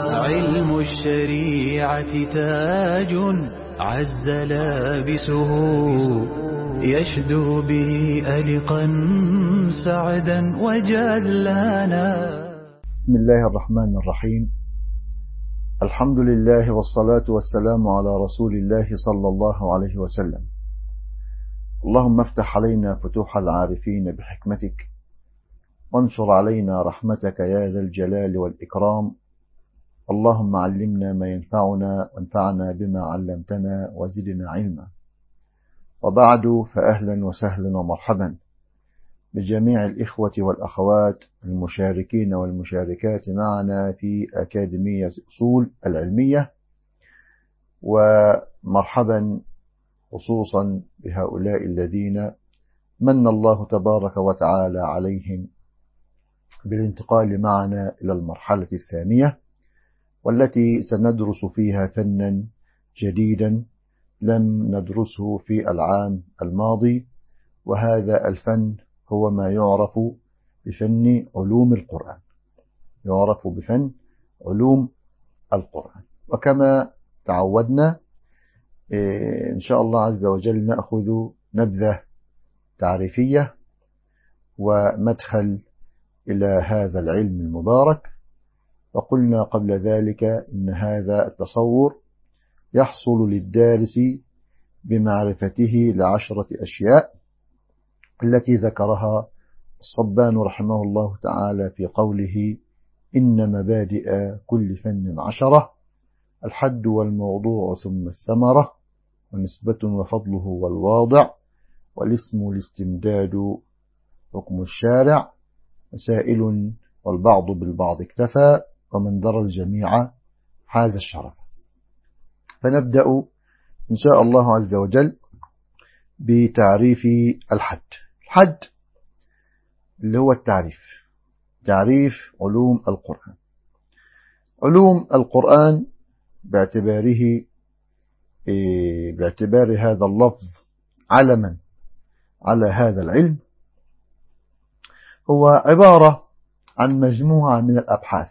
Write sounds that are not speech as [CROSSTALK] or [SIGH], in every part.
علم الشريعة تاج عز لابسه يشدو به ألقا سعدا وجلانا بسم الله الرحمن الرحيم. الحمد لله والصلاة والسلام على رسول الله صلى الله عليه وسلم. اللهم افتح علينا فتوح العارفين بحكمتك وانشر علينا رحمتك يا ذا الجلال والإكرام اللهم علمنا ما ينفعنا وانفعنا بما علمتنا وزدنا علما. وبعد فأهلا وسهلا ومرحبا بجميع الإخوة والأخوات المشاركين والمشاركات معنا في أكاديمية أصول العلمية. ومرحبا خصوصا بهؤلاء الذين من الله تبارك وتعالى عليهم بالانتقال معنا إلى المرحلة الثانية. والتي سندرس فيها فنا جديدا لم ندرسه في العام الماضي وهذا الفن هو ما يعرف بفن علوم القرآن. يعرف بفن علوم القرآن. وكما تعودنا إن شاء الله عز وجل نأخذ نبذة تعريفية ومدخل إلى هذا العلم المبارك. وقلنا قبل ذلك إن هذا التصور يحصل للدارس بمعرفته لعشرة أشياء التي ذكرها الصبان رحمه الله تعالى في قوله إن مبادئ كل فن عشرة الحد والموضوع ثم الثمرة ونسبة وفضله والواضع والاسم الاستمداد حكم الشارع مسائل والبعض بالبعض اكتفى ومن درى الجميع حاز الشرف. فنبدأ إن شاء الله عز وجل بتعريف الحد الحد اللي هو التعريف تعريف علوم القرآن. علوم القرآن باعتباره باعتبار هذا اللفظ علما على هذا العلم هو عبارة عن مجموعة من الأبحاث.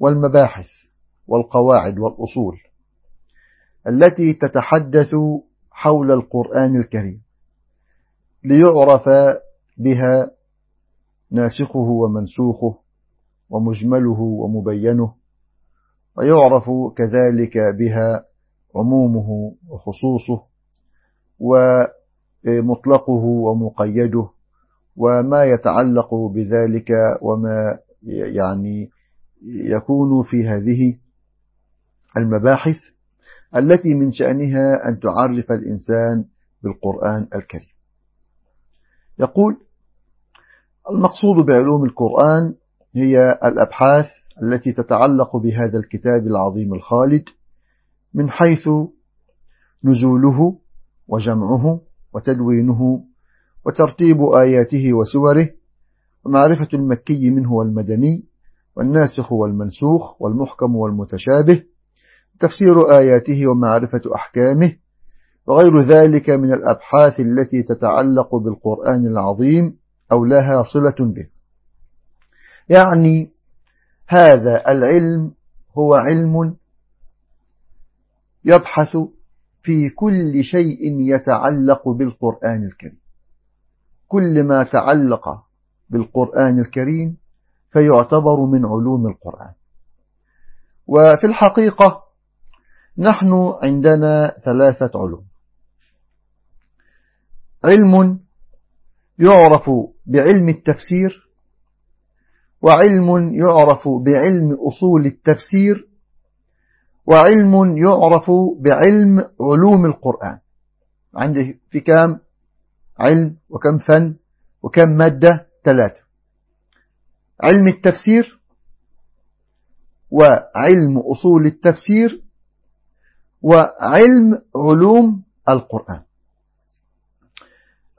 والمباحث والقواعد والأصول التي تتحدث حول القرآن الكريم ليعرف بها ناسخه ومنسوخه ومجمله ومبينه ويعرف كذلك بها عمومه وخصوصه ومطلقه ومقيده وما يتعلق بذلك وما يعني يكون في هذه المباحث التي من شأنها أن تعرف الإنسان بالقرآن الكريم. يقول المقصود بعلوم القرآن هي الأبحاث التي تتعلق بهذا الكتاب العظيم الخالد من حيث نزوله وجمعه وتدوينه وترتيب آياته وسوره ومعرفة المكي منه والمدني والناسخ والمنسوخ والمحكم والمتشابه تفسير آياته ومعرفة أحكامه وغير ذلك من الأبحاث التي تتعلق بالقرآن العظيم أو لها صلة به. يعني هذا العلم هو علم يبحث في كل شيء يتعلق بالقرآن الكريم. كل ما تعلق بالقرآن الكريم فيعتبر من علوم القرآن. وفي الحقيقة نحن عندنا ثلاثة علوم. علم يعرف بعلم التفسير وعلم يعرف بعلم أصول التفسير وعلم يعرف بعلم علوم القرآن. عندي في كام علم وكم فن وكم مادة؟ ثلاثة. علم التفسير وعلم أصول التفسير وعلم علوم القرآن.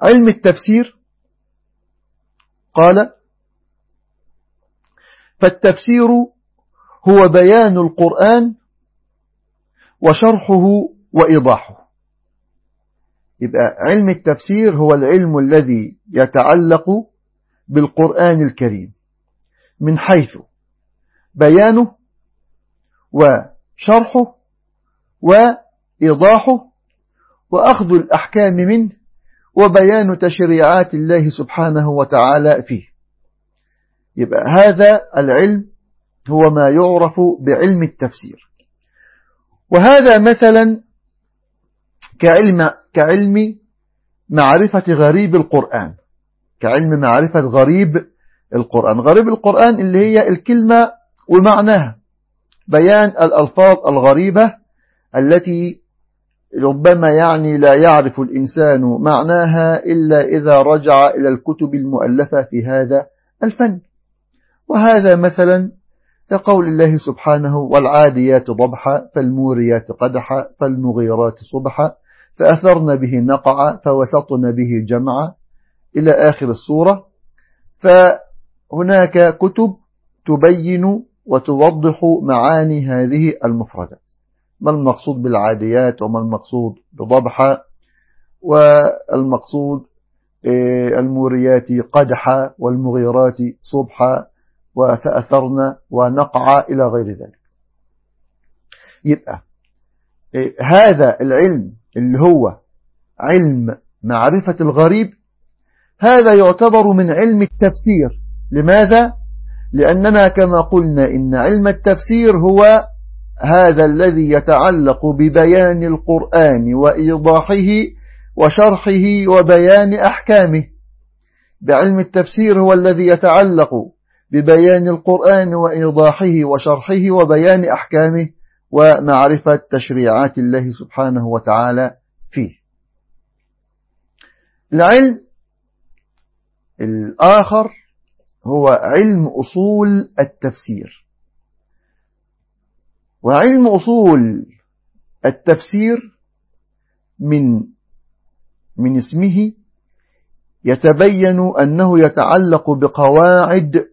علم التفسير قال فالتفسير هو بيان القرآن وشرحه وإيضاحه. يبقى علم التفسير هو العلم الذي يتعلق بالقرآن الكريم. من حيث بيانه وشرحه وإيضاحه وأخذ الأحكام منه وبيان تشريعات الله سبحانه وتعالى فيه. يبقى هذا العلم هو ما يعرف بعلم التفسير. وهذا مثلا كعلم, كعلم معرفة غريب القرآن كعلم معرفة غريب القرآن. غريب القرآن اللي هي الكلمة ومعناها. بيان الألفاظ الغريبة التي ربما يعني لا يعرف الإنسان معناها إلا إذا رجع إلى الكتب المؤلفة في هذا الفن. وهذا مثلا كقول الله سبحانه والعاديات ضبحا فالموريات قدحا فالمغيرات صبحا فأثرن به نقعا فوسطن به جمعا إلى آخر السورة. فهناك كتب تبين وتوضح معاني هذه المفردات. ما المقصود بالعاديات وما المقصود بضبحا والمقصود آه، الموريات قدحا والمغيرات صبحا وفأثرن ونقع إلى غير ذلك. يبقى آه، هذا العلم اللي هو علم معرفة الغريب هذا يعتبر من علم التفسير. لماذا؟ لأننا كما قلنا إن علم التفسير هو هذا الذي يتعلق ببيان القرآن وإيضاحه وشرحه وبيان أحكامه بعلم التفسير هو الذي يتعلق ببيان القرآن وإيضاحه وشرحه وبيان أحكامه ومعرفة تشريعات الله سبحانه وتعالى فيه العلم الآخر هو علم أصول التفسير. وعلم أصول التفسير من من اسمه يتبين أنه يتعلق بقواعد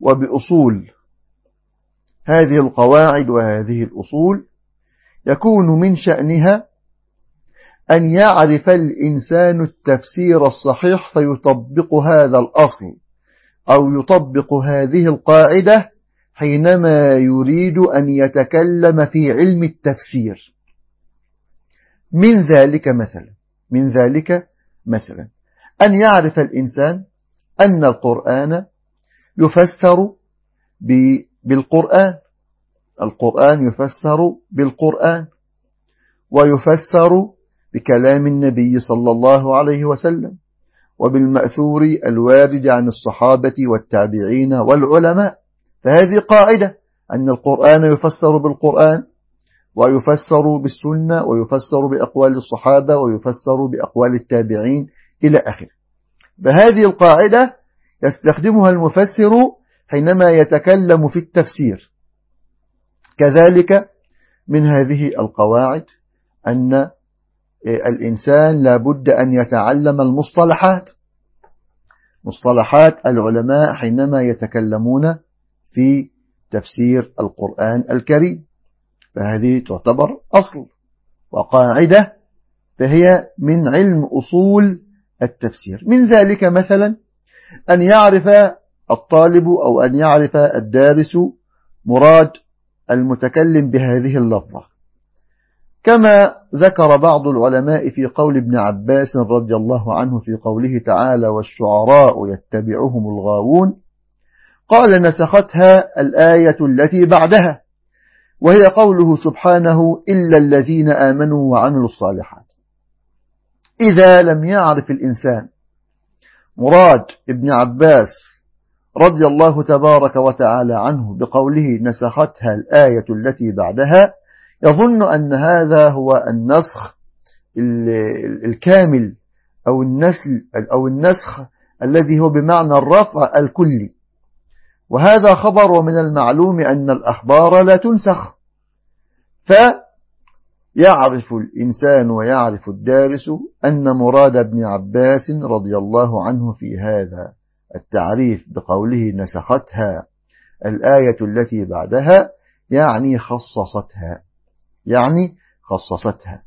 وبأصول. هذه القواعد وهذه الأصول يكون من شأنها أن يعرف الإنسان التفسير الصحيح فيطبق هذا الأصل. أو يطبق هذه القاعدة حينما يريد أن يتكلم في علم التفسير. من ذلك مثلا من ذلك مثلا أن يعرف الإنسان أن القرآن يفسر بالقرآن. القرآن يفسر بالقرآن ويفسر بكلام النبي صلى الله عليه وسلم. وبالمأثور الوارد عن الصحابة والتابعين والعلماء. فهذه قاعدة أن القرآن يفسر بالقرآن ويفسر بالسنة ويفسر بأقوال الصحابة ويفسر بأقوال التابعين إلى آخره. فهذه القاعدة يستخدمها المفسر حينما يتكلم في التفسير. كذلك من هذه القواعد أن الإنسان لابد أن يتعلم المصطلحات. مصطلحات العلماء حينما يتكلمون في تفسير القرآن الكريم. فهذه تعتبر أصل وقاعدة فهي من علم أصول التفسير. من ذلك مثلا أن يعرف الطالب أو أن يعرف الدارس مراد المتكلم بهذه اللفظة. كما ذكر بعض العلماء في قول ابن عباس رضي الله عنه في قوله تعالى والشعراء يتبعهم الغاوون قال نسختها الآية التي بعدها وهي قوله سبحانه إلا الذين آمنوا وعملوا الصالحات إذا لم يعرف الإنسان مراد ابن عباس رضي الله تبارك وتعالى عنه بقوله نسختها الآية التي بعدها يظن أن هذا هو النسخ الكامل أو النسل أو النسخ الذي هو بمعنى الرفع الكلي. وهذا خبر ومن المعلوم أن الأخبار لا تنسخ. فيعرف الإنسان ويعرف الدارس أن مراد ابن عباس رضي الله عنه في هذا التعريف بقوله نسختها. الآية التي بعدها يعني خصصتها. يعني خصصتها.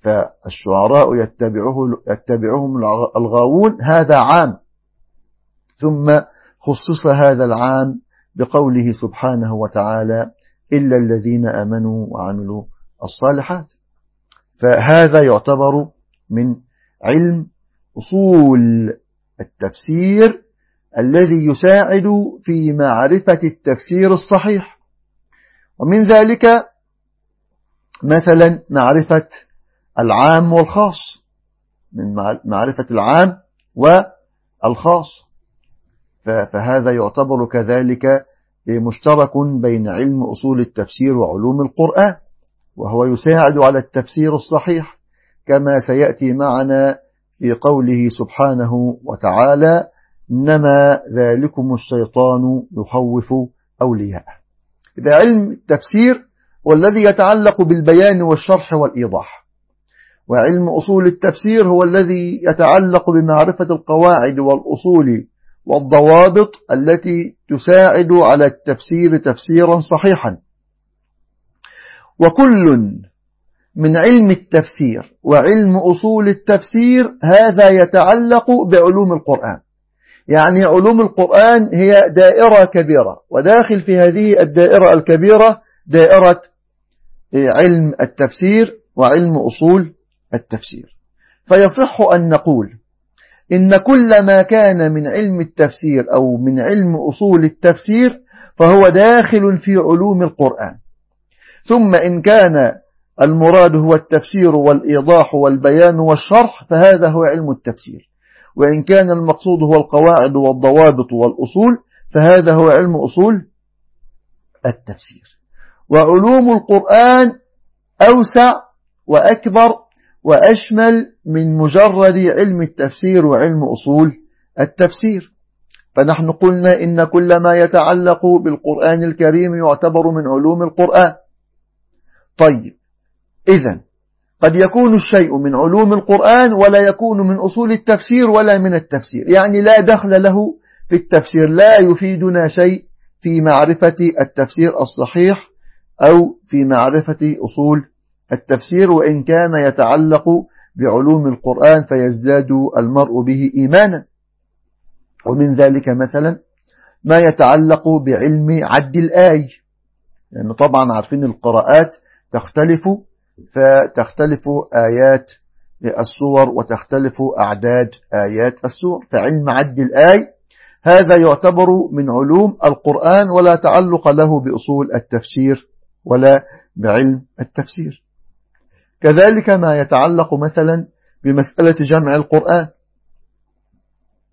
فالشعراء يتبعه يتبعهم الغاوون هذا عام. ثم خصص هذا العام بقوله سبحانه وتعالى إلا الذين آمنوا وعملوا الصالحات. فهذا يعتبر من علم أصول التفسير الذي يساعد في معرفة التفسير الصحيح. ومن ذلك مثلا معرفة العام والخاص من معرفة العام والخاص. فهذا يعتبر كذلك مشترك بين علم أصول التفسير وعلوم القرآن وهو يساعد على التفسير الصحيح كما سيأتي معنا في قوله سبحانه وتعالى إنما ذلكم الشيطان يخوف أولياءه. إذا علم التفسير والذي يتعلق بالبيان والشرح والإيضاح. وعلم أصول التفسير هو الذي يتعلق بمعرفة القواعد والأصول والضوابط التي تساعد على التفسير تفسيرا صحيحا. وكل من علم التفسير وعلم أصول التفسير هذا يتعلق بعلوم القرآن. يعني علوم القرآن هي دائرة كبيرة وداخل في هذه الدائرة الكبيرة دائرة علم التفسير وعلم أصول التفسير. فيصح أن نقول إن كل ما كان من علم التفسير أو من علم أصول التفسير فهو داخل في علوم القرآن. ثم إن كان المراد هو التفسير والإيضاح والبيان والشرح فهذا هو علم التفسير. وإن كان المقصود هو القواعد والضوابط والأصول فهذا هو علم أصول التفسير. وعلوم القرآن أوسع وأكبر وأشمل من مجرد علم التفسير وعلم أصول التفسير. فنحن قلنا إن كل ما يتعلق بالقرآن الكريم يعتبر من علوم القرآن. طيب إذا قد يكون الشيء من علوم القرآن ولا يكون من أصول التفسير ولا من التفسير. يعني لا دخل له في التفسير لا يفيدنا شيء في معرفة التفسير الصحيح أو في معرفة أصول التفسير وإن كان يتعلق بعلوم القرآن فيزداد المرء به إيمانا. ومن ذلك مثلا ما يتعلق بعلم عد الآي لأن يعني طبعا عارفين القراءات تختلف فتختلف آيات السور وتختلف أعداد آيات السور. فعلم عد الآي هذا يعتبر من علوم القرآن ولا تعلق له بأصول التفسير. ولا بعلم التفسير. كذلك ما يتعلق مثلا بمسألة جمع القرآن.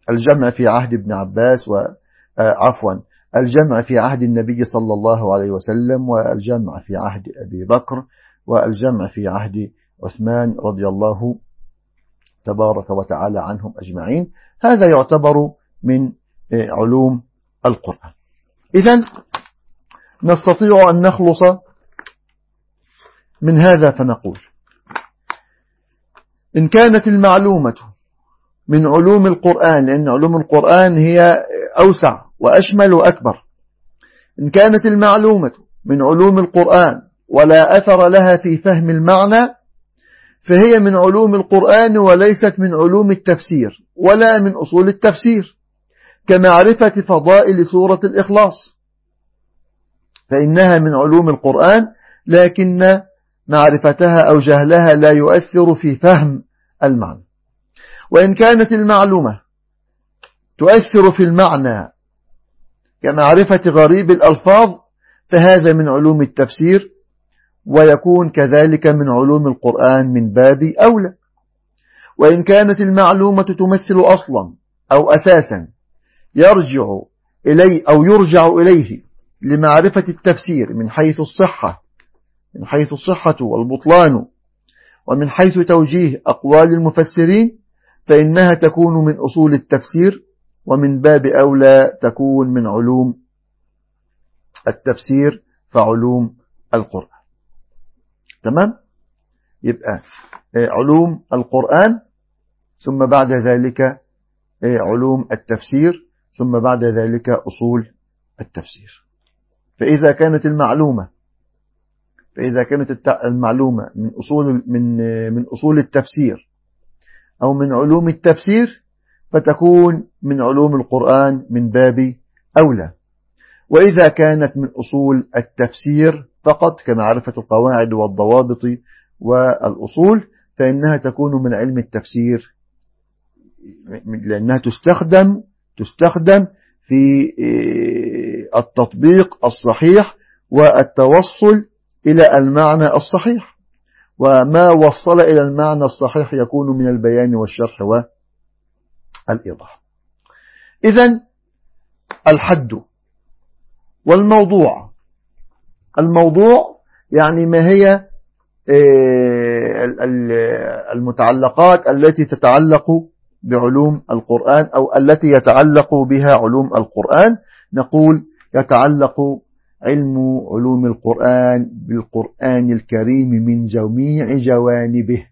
الجمع في عهد ابن عباس وعفوا آه، الجمع في عهد النبي صلى الله عليه وسلم والجمع في عهد أبي بكر والجمع في عهد عثمان رضي الله تبارك وتعالى عنهم أجمعين. هذا يعتبر من آه، علوم القرآن. إذا نستطيع أن نخلص من هذا فنقول. إن كانت المعلومة من علوم القرآن لأن علوم القرآن هي أوسع وأشمل وأكبر. إن كانت المعلومة من علوم القرآن ولا أثر لها في فهم المعنى فهي من علوم القرآن وليست من علوم التفسير ولا من أصول التفسير كمعرفة فضائل سورة الإخلاص. فإنها من علوم القرآن لكن معرفتها أو جهلها لا يؤثر في فهم المعنى. وإن كانت المعلومة تؤثر في المعنى كمعرفة غريب الألفاظ فهذا من علوم التفسير ويكون كذلك من علوم القرآن من باب أولى. وإن كانت المعلومة تمثل أصلا أو أساسا يرجع إليه أو يرجع إليه لمعرفة التفسير من حيث الصحة من حيث الصحة والبطلان ومن حيث توجيه أقوال المفسرين فإنها تكون من أصول التفسير ومن باب أولى تكون من علوم التفسير فعلوم القرآن. تمام؟ يبقى آه، علوم القرآن ثم بعد ذلك آه، علوم التفسير ثم بعد ذلك أصول التفسير. فإذا كانت المعلومة فإذا كانت المعلومة من أصول من من أصول التفسير أو من علوم التفسير فتكون من علوم القرآن من باب أولى. وإذا كانت من أصول التفسير فقط كمعرفة القواعد والضوابط والأصول فإنها تكون من علم التفسير لأنها تستخدم تستخدم في التطبيق الصحيح والتوصل إلى المعنى الصحيح. وما وصل إلى المعنى الصحيح يكون من البيان والشرح والإيضاح. إذا الحد والموضوع. الموضوع يعني ما هي آه، المتعلقات التي تتعلق بعلوم القرآن أو التي يتعلق بها علوم القرآن. نقول يتعلق علم علوم القرآن بالقرآن الكريم من جميع جوانبه.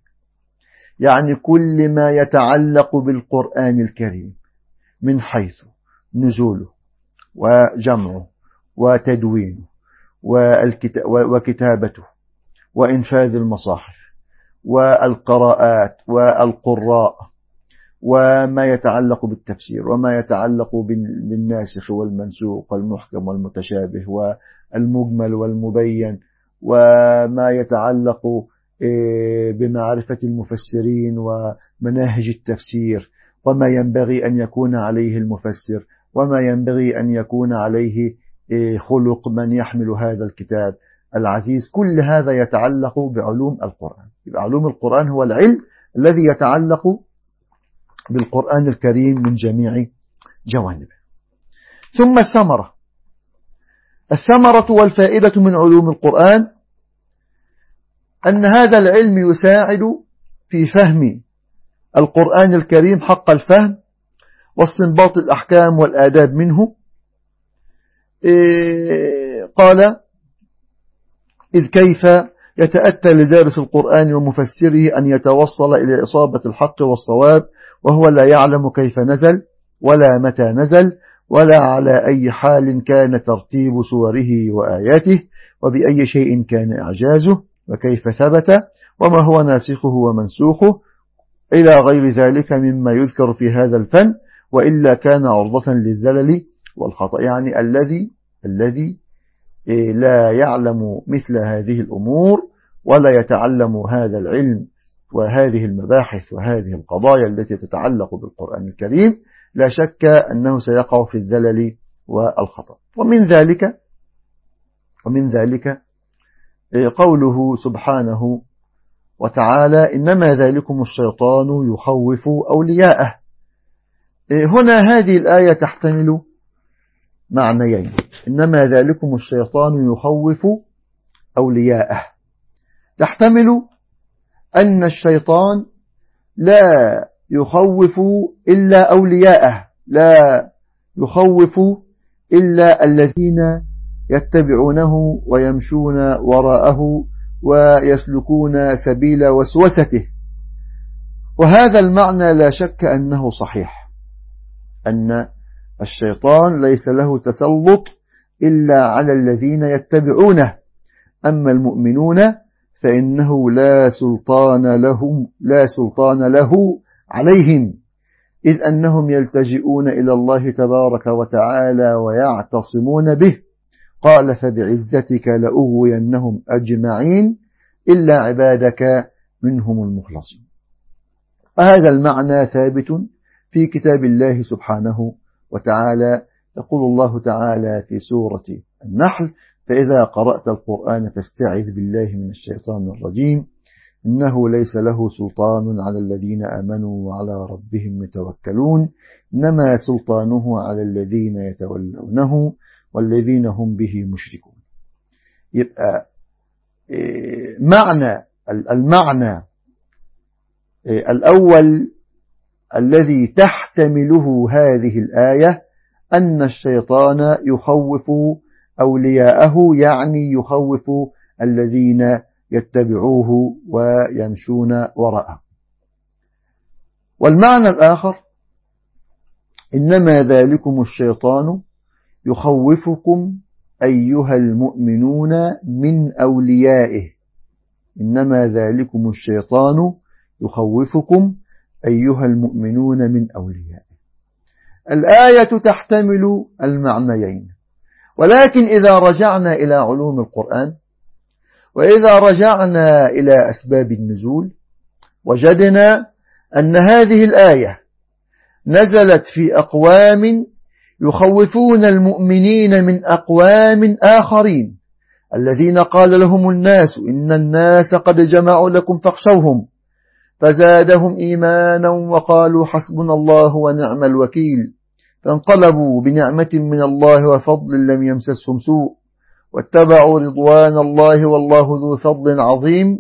يعني كل ما يتعلق بالقرآن الكريم من حيث نزوله وجمعه وتدوينه وكتابته وإنفاذ المصاحف والقراءات والقراء وما يتعلق بالتفسير وما يتعلق بالناسخ والمنسوق والمحكم والمتشابه والمجمل والمبين وما يتعلق إيه، بمعرفة المفسرين ومناهج التفسير وما ينبغي أن يكون عليه المفسر وما ينبغي أن يكون عليه إيه، خلق من يحمل هذا الكتاب العزيز. كل هذا يتعلق بعلوم القرآن. علوم القرآن هو العلم الذي يتعلق بالقرآن الكريم من جميع جوانبه. ثم الثمرة. الثمرة والفائدة من علوم القرآن أن هذا العلم يساعد في فهم القرآن الكريم حق الفهم واستنباط الأحكام والآداب منه. إيه، قال إذ كيف يتأتى لدارس القرآن ومفسره أن يتوصل إلى إصابة الحق والصواب وهو لا يعلم كيف نزل ولا متى نزل ولا على أي حال كان ترتيب سوره وآياته وبأي شيء كان إعجازه وكيف ثبت وما هو ناسخه ومنسوخه إلى غير ذلك مما يذكر في هذا الفن وإلا كان عرضة للزلل والخطأ يعني الذي الذي إيه، لا يعلم مثل هذه الأمور ولا يتعلم هذا العلم. وهذه المباحث وهذه القضايا التي تتعلق بالقرآن الكريم لا شك أنه سيقع في الزلل والخطأ. ومن ذلك ومن ذلك إيه، قوله سبحانه وتعالى إنما ذلكم الشيطان يخوف أولياءه. إيه، هنا هذه الآية تحتمل معنيين. إنما ذلكم الشيطان يخوف أولياءه. تحتمل أن الشيطان لا يخوف إلا أولياءه لا يخوف إلا الذين يتبعونه ويمشون وراءه ويسلكون سبيل وسوسته. وهذا المعنى لا شك أنه صحيح أن الشيطان ليس له تسلط إلا على الذين يتبعونه. أما المؤمنون فإنه لا سلطان لهم لا سلطان له عليهم. إذ أنهم يلتجئون إلى الله تبارك وتعالى ويعتصمون به. قال فبعزتك لأغوينهم أجمعين إلا عبادك منهم المخلصين هذا المعنى ثابت في كتاب الله سبحانه وتعالى. يقول الله تعالى في سورة النحل فإذا قرأت القرآن فاستعذ بالله من الشيطان الرجيم. إنه ليس له سلطان على الذين آمنوا وعلى ربهم يتوكلون. إنما سلطانه على الذين يتولونه والذين هم به مشركون. يبقى إيه، معنى المعنى إيه، الأول الذي تحتمله هذه الآية أن الشيطان يخوف أولياءه يعني يخوف الذين يتبعوه ويمشون وراءه. والمعنى الآخر إنما ذلكم الشيطان يخوفكم أيها المؤمنون من أوليائه. إنما ذلكم الشيطان يخوفكم أيها المؤمنون من أوليائه. الآية تحتمل المعنيين. ولكن إذا رجعنا إلى علوم القرآن وإذا رجعنا إلى أسباب النزول وجدنا أن هذه الآية نزلت في أقوام يخوفون المؤمنين من أقوام آخرين الذين قال لهم الناس إن الناس قد جمعوا لكم فاخشوهم فزادهم إيمانا وقالوا حسبنا الله ونعم الوكيل. فانقلبوا بنعمة من الله وفضل لم يمسسهم سوء. واتبعوا رضوان الله والله ذو فضل عظيم.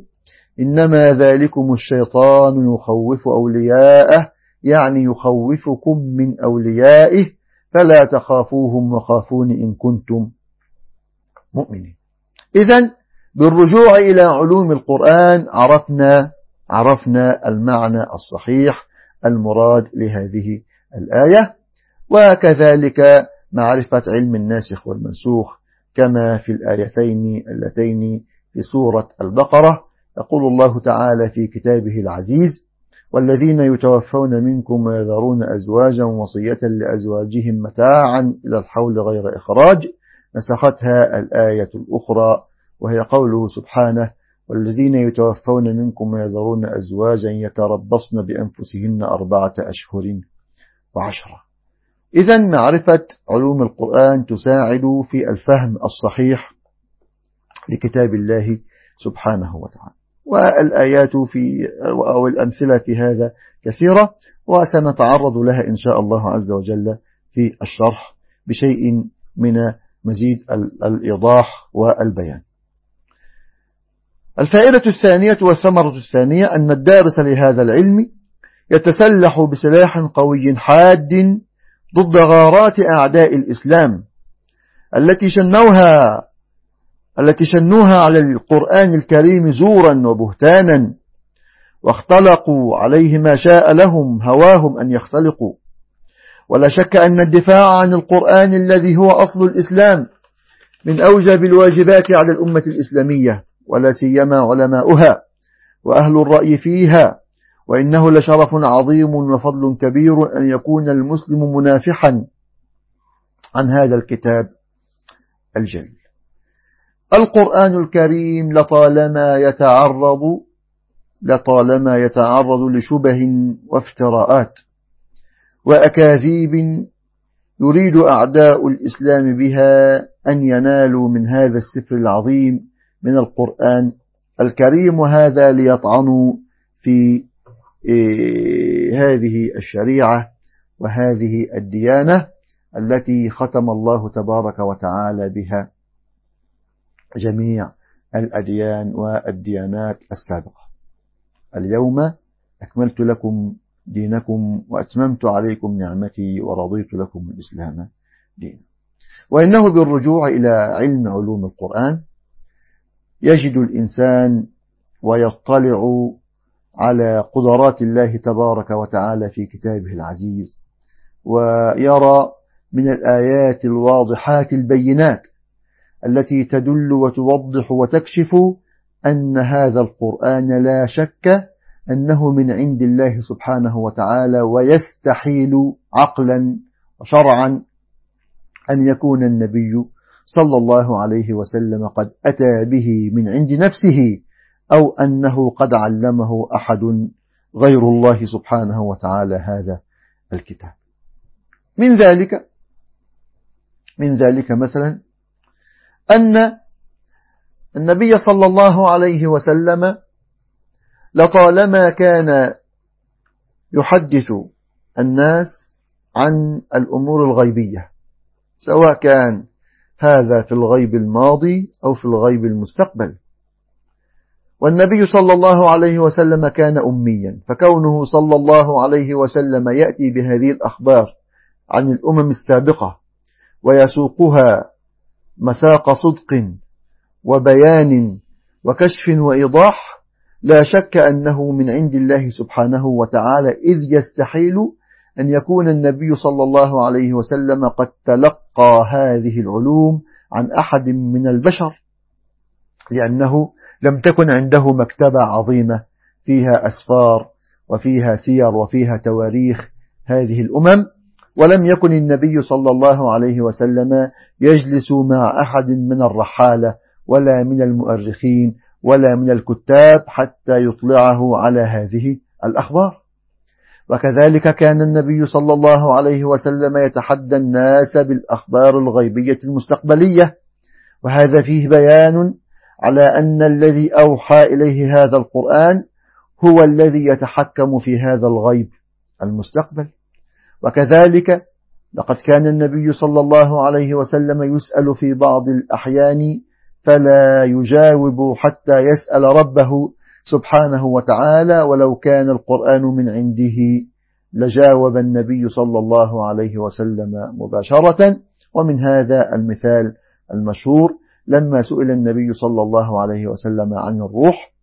إنما ذلكم الشيطان يخوف أولياءه يعني يخوفكم من أوليائه فلا تخافوهم وخافون إن كنتم مؤمنين. إذا بالرجوع إلى علوم القرآن عرفنا عرفنا المعنى الصحيح المراد لهذه الآية. وكذلك معرفة علم الناسخ والمنسوخ كما في الآيتين اللتين في سورة البقرة. يقول الله تعالى في كتابه العزيز والذين يتوفون منكم ويذرون أزواجا وصية لأزواجهم متاعا إلى الحول غير إخراج نسختها الآية الأخرى وهي قوله سبحانه والذين يتوفون منكم ويذرون أزواجا يتربصن بأنفسهن أربعة أشهر وعشرة إذا معرفة علوم القرآن تساعد في الفهم الصحيح لكتاب الله سبحانه وتعالى. والآيات في أو الأمثلة في هذا كثيرة وسنتعرض لها إن شاء الله عز وجل في الشرح بشيء من مزيد الإيضاح والبيان. الفائدة الثانية والثمرة الثانية أن الدارس لهذا العلم يتسلح بسلاح قوي حاد ضد غارات أعداء الإسلام التي شنوها التي شنوها على القرآن الكريم زورا وبهتانا واختلقوا عليه ما شاء لهم هواهم أن يختلقوا. ولا شك أن الدفاع عن القرآن الذي هو أصل الإسلام من أوجب الواجبات على الأمة الإسلامية ولا سيما علماؤها وأهل الرأي فيها. وإنه لشرف عظيم وفضل كبير أن يكون المسلم منافحا عن هذا الكتاب الجليل. القرآن الكريم لطالما يتعرض لطالما يتعرض لشبه وافتراءات وأكاذيب يريد أعداء الإسلام بها أن ينالوا من هذا السفر العظيم من القرآن الكريم وهذا ليطعنوا في هذه الشريعة وهذه الديانة التي ختم الله تبارك وتعالى بها جميع الأديان والديانات السابقة. اليوم أكملت لكم دينكم وأتممت عليكم نعمتي ورضيت لكم الإسلام دينا. وإنه بالرجوع إلى علم علوم القرآن يجد الإنسان ويطلع على قدرات الله تبارك وتعالى في كتابه العزيز. ويرى من الآيات الواضحات البينات التي تدل وتوضح وتكشف أن هذا القرآن لا شك أنه من عند الله سبحانه وتعالى ويستحيل عقلا وشرعا أن يكون النبي صلى الله عليه وسلم قد أتى به من عند نفسه. أو أنه قد علمه أحد غير الله سبحانه وتعالى هذا الكتاب. من ذلك من ذلك مثلا أن النبي صلى الله عليه وسلم لطالما كان يحدث الناس عن الأمور الغيبية سواء كان هذا في الغيب الماضي أو في الغيب المستقبل. والنبي صلى الله عليه وسلم كان أميا فكونه صلى الله عليه وسلم يأتي بهذه الأخبار عن الأمم السابقة ويسوقها مساق صدق وبيان وكشف وإيضاح لا شك أنه من عند الله سبحانه وتعالى إذ يستحيل أن يكون النبي صلى الله عليه وسلم قد تلقى هذه العلوم عن أحد من البشر لأنه لم تكن عنده مكتبة عظيمة فيها أسفار وفيها سير وفيها تواريخ هذه الأمم ولم يكن النبي صلى الله عليه وسلم يجلس مع أحد من الرحالة ولا من المؤرخين ولا من الكتاب حتى يطلعه على هذه الأخبار. وكذلك كان النبي صلى الله عليه وسلم يتحدى الناس بالأخبار الغيبية المستقبلية وهذا فيه بيان على أن الذي أوحى إليه هذا القرآن هو الذي يتحكم في هذا الغيب المستقبل. وكذلك لقد كان النبي صلى الله عليه وسلم يسأل في بعض الأحيان فلا يجاوب حتى يسأل ربه سبحانه وتعالى ولو كان القرآن من عنده. لجاوب النبي صلى الله عليه وسلم مباشرة. ومن هذا المثال المشهور لما سئل النبي صلى الله عليه وسلم عن الروح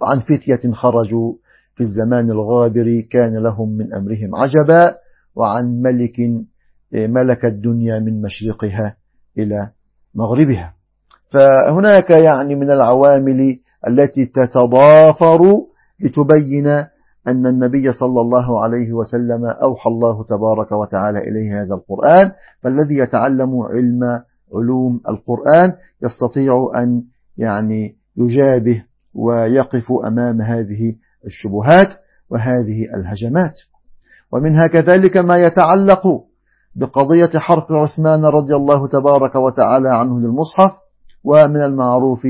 وعن فتية خرجوا في الزمان الغابر كان لهم من أمرهم عجبا وعن ملك ملك الدنيا من مشرقها إلى مغربها. فهناك يعني من العوامل التي تتضافر لتبين أن النبي صلى الله عليه وسلم أوحى الله تبارك وتعالى إليه هذا القرآن فالذي يتعلم علم علوم القرآن يستطيع أن يعني يجابه ويقف أمام هذه الشبهات وهذه الهجمات. ومنها كذلك ما يتعلق بقضية حرف عثمان رضي الله تبارك وتعالى عنه للمصحف ومن المعروف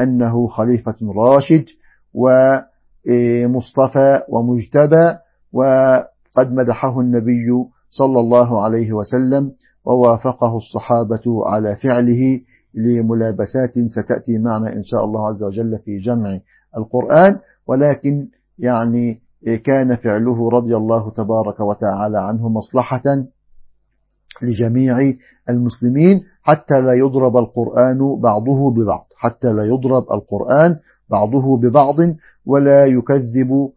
أنه خليفة راشد ومصطفى ومجتبى وقد مدحه النبي صلى الله عليه وسلم ووافقه الصحابة على فعله لملابسات ستأتي معنا إن شاء الله عز وجل في جمع القرآن. ولكن يعني كان فعله رضي الله تبارك وتعالى عنه مصلحة لجميع المسلمين حتى لا يضرب القرآن بعضه ببعض حتى لا يضرب القرآن بعضه ببعض ولا يكذب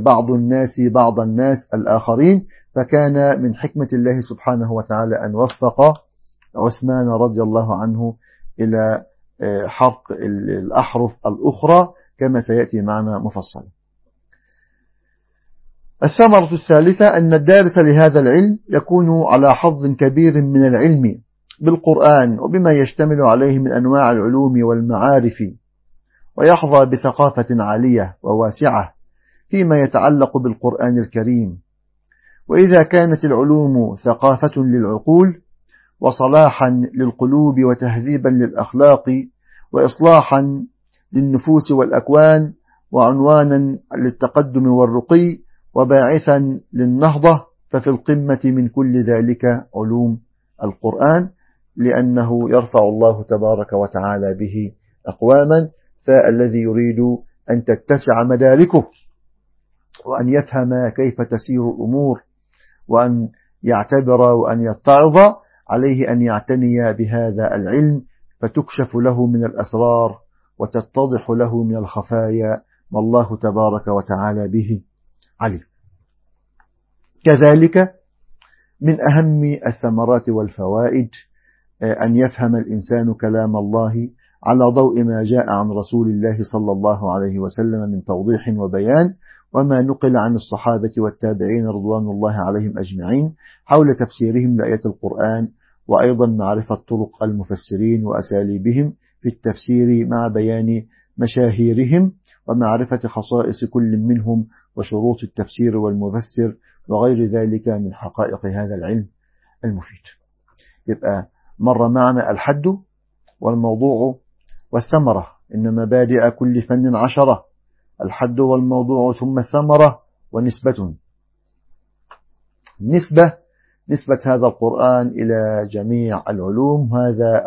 بعض الناس بعض الناس الآخرين. فكان من حكمة الله سبحانه وتعالى أن وفق عثمان رضي الله عنه إلى حرق الأحرف الأخرى كما سيأتي معنا مفصلا. الثمرة الثالثة أن الدارس لهذا العلم يكون على حظ كبير من العلم بالقرآن وبما يشتمل عليه من أنواع العلوم والمعارف ويحظى بثقافة عالية وواسعة فيما يتعلق بالقرآن الكريم. وإذا كانت العلوم ثقافة للعقول وصلاحا للقلوب وتهذيبا للأخلاق وإصلاحا للنفوس والأكوان وعنوانا للتقدم والرقي وباعثا للنهضة ففي القمة من كل ذلك علوم القرآن لأنه يرفع الله تبارك وتعالى به أقواما فالذي يريد أن تتسع مداركه وأن يفهم كيف تسير الأمور وأن يعتبر وأن يتعظ عليه أن يعتني بهذا العلم فتكشف له من الأسرار وتتضح له من الخفايا ما الله تبارك وتعالى به عليم. كذلك من أهم الثمرات والفوائد آه، أن يفهم الإنسان كلام الله على ضوء ما جاء عن رسول الله صلى الله عليه وسلم من توضيح وبيان وما نقل عن الصحابة والتابعين رضوان الله عليهم أجمعين حول تفسيرهم لآية القرآن وأيضا معرفة طرق المفسرين وأساليبهم في التفسير مع بيان مشاهيرهم ومعرفة خصائص كل منهم وشروط التفسير والمفسر وغير ذلك من حقائق هذا العلم المفيد. يبقى مر معنا الحد والموضوع والثمرة إن مبادئ كل فن عشرة. الحد والموضوع ثم الثمرة ونسبة. نسبة نسبة هذا القرآن إلى جميع العلوم. هذا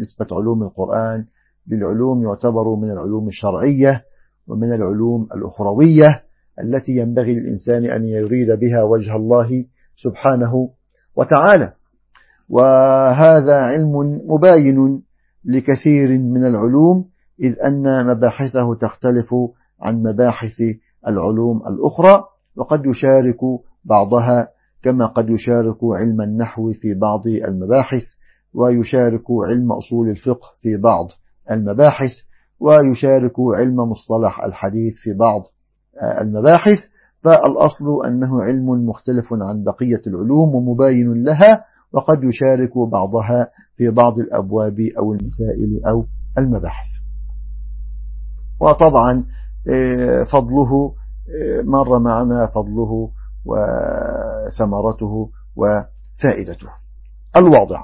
نسبة علوم القرآن للعلوم يعتبر من العلوم الشرعية ومن العلوم الأخروية التي ينبغي للإنسان أن يريد بها وجه الله سبحانه وتعالى. وهذا علم مباين لكثير من العلوم إذ أن مباحثه تختلف عن مباحث العلوم الأخرى وقد يشارك بعضها كما قد يشارك علم النحو في بعض المباحث ويشارك علم أصول الفقه في بعض المباحث ويشارك علم مصطلح الحديث في بعض المباحث. فالأصل أنه علم مختلف عن بقية العلوم ومباين لها وقد يشارك بعضها في بعض الأبواب أو المسائل أو المباحث. وطبعا آه، فضله آه، مر معنا فضله وثمرته وفائدته. الواضع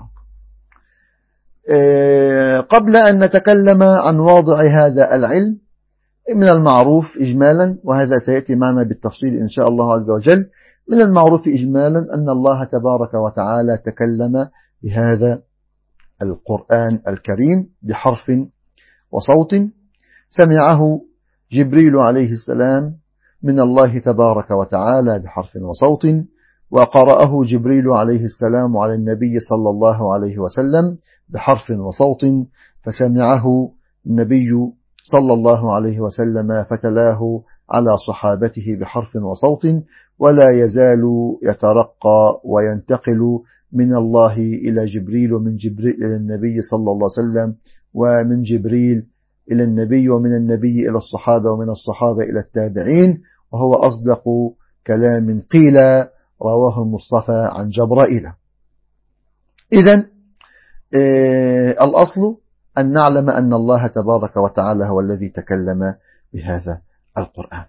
آه، قبل أن نتكلم عن واضع هذا العلم من المعروف إجمالا وهذا سيأتي معنا بالتفصيل إن شاء الله عز وجل من المعروف إجمالا أن الله تبارك وتعالى تكلم بهذا القرآن الكريم بحرف وصوت سمعه جبريل عليه السلام من الله تبارك وتعالى بحرف وصوت وقرأه جبريل عليه السلام على النبي صلى الله عليه وسلم بحرف وصوت فسمعه النبي صلى الله عليه وسلم فتلاه على صحابته بحرف وصوت ولا يزال يترقى وينتقل من الله إلى جبريل ومن جبريل إلى النبي صلى الله عليه وسلم ومن جبريل إلى النبي ومن النبي إلى الصحابة ومن الصحابة إلى التابعين وهو أصدق كلام قيل رواه المصطفى عن جبرائيل. إذا آه، الأصل أن نعلم أن الله تبارك وتعالى هو الذي تكلم بهذا القرآن.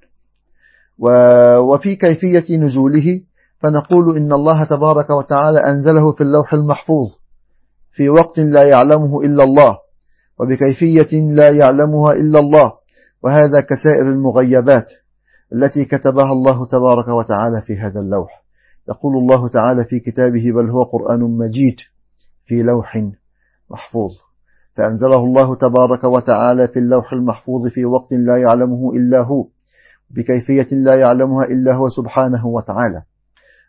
وفي كيفية نزوله فنقول إن الله تبارك وتعالى أنزله في اللوح المحفوظ في وقت لا يعلمه إلا الله. وبكيفية لا يعلمها إلا الله وهذا كسائر المغيبات التي كتبها الله تبارك وتعالى في هذا اللوح. يقول الله تعالى في كتابه بل هو قرآن مجيد في لوح محفوظ فأنزله الله تبارك وتعالى في اللوح المحفوظ في وقت لا يعلمه إلا هو بكيفية لا يعلمها إلا هو سبحانه وتعالى.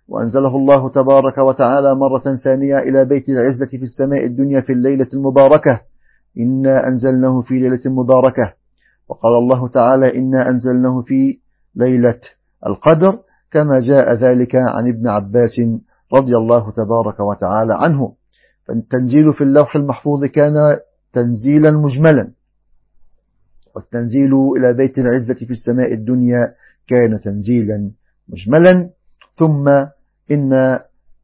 وأنزله الله تبارك وتعالى مرة ثانية إلى بيت العزة في السماء الدنيا في الليلة المباركة إنا أنزلناه في ليلة مباركة. وقال الله تعالى إنا أنزلناه في ليلة القدر كما جاء ذلك عن ابن عباس رضي الله تبارك وتعالى عنه. فالتنزيل في اللوح المحفوظ كان تنزيلا مجملا. والتنزيل إلى بيت العزة في السماء الدنيا كان تنزيلا مجملا. ثم إن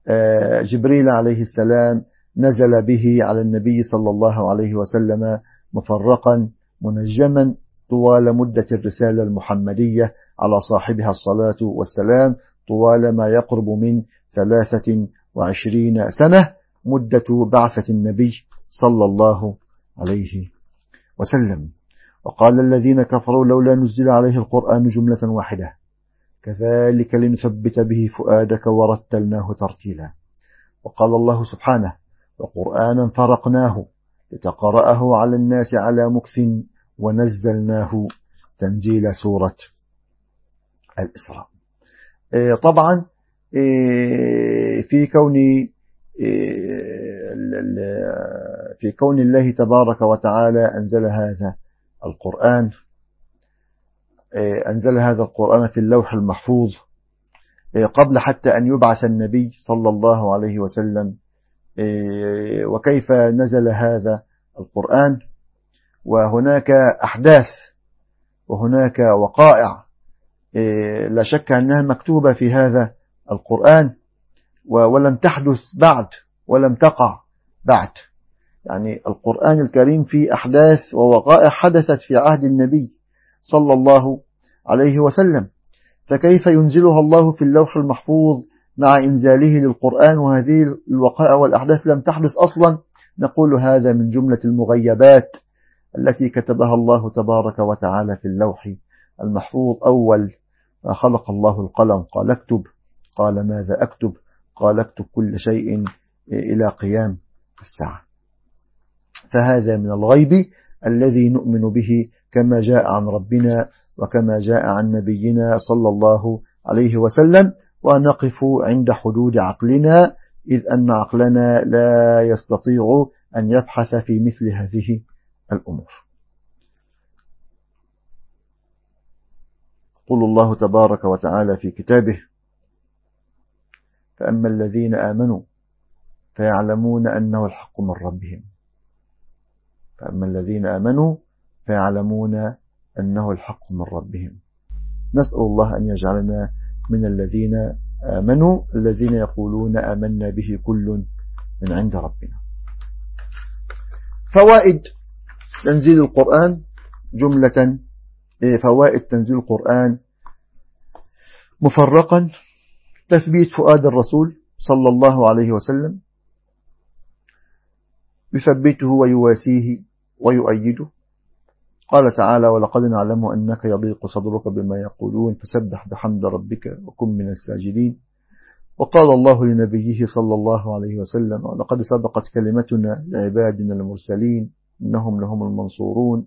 آه، جبريل عليه السلام نزل به على النبي صلى الله عليه وسلم مفرقا منجما طوال مدة الرسالة المحمدية على صاحبها الصلاة والسلام طوال ما يقرب من ثلاثة وعشرين سنة مدة بعثة النبي صلى الله عليه وسلم. وقال الذين كفروا لولا نزل عليه القرآن جملة واحدة كذلك لنثبت به فؤادك ورتلناه ترتيلا وقال الله سبحانه وقرآنا فرقناه لتقرأه على الناس على مكس ونزلناه تنزيل سورة الإسراء. إيه، طبعا إيه، في كون إيه، في كون الله تبارك وتعالى أنزل هذا القرآن أنزل هذا القرآن في اللوح المحفوظ قبل حتى أن يبعث النبي صلى الله عليه وسلم وكيف نزل هذا القرآن؟ وهناك أحداث وهناك وقائع. إيه، لا شك أنها مكتوبة في هذا القرآن ولم تحدث بعد ولم تقع بعد. يعني القرآن الكريم في أحداث ووقائع حدثت في عهد النبي صلى الله عليه وسلم. فكيف ينزلها الله في اللوح المحفوظ مع إنزاله للقرآن وهذه الوقائع والأحداث لم تحدث أصلا نقول هذا من جملة المغيبات التي كتبها الله تبارك وتعالى في اللوح المحفوظ. أول ما خلق الله القلم؟ قال اكتب. قال ماذا أكتب؟ قال اكتب كل شيء إلى قيام الساعة. فهذا من الغيب الذي نؤمن به كما جاء عن ربنا وكما جاء عن نبينا صلى الله عليه وسلم. ونقف عند حدود عقلنا إذ أن عقلنا لا يستطيع أن يبحث في مثل هذه الأمور. قل الله تبارك وتعالى في كتابه فأما الذين آمنوا فيعلمون أنه الحق من ربهم. فأما الذين آمنوا فيعلمون أنه الحق من ربهم. نسأل الله أن يجعلنا من الذين آمنوا الذين يقولون آمنا به كل من عند ربنا. فوائد تنزيل القرآن جملة إيه، فوائد تنزيل القرآن مفرقا تثبيت فؤاد الرسول صلى الله عليه وسلم يثبته ويواسيه ويؤيده. قال تعالى ولقد نعلم أنك يضيق صدرك بما يقولون فسبح بحمد ربك وكن من الساجدين. وقال الله لنبيه صلى الله عليه وسلم ولقد سبقت كلمتنا لعبادنا المرسلين إنهم لهم المنصورون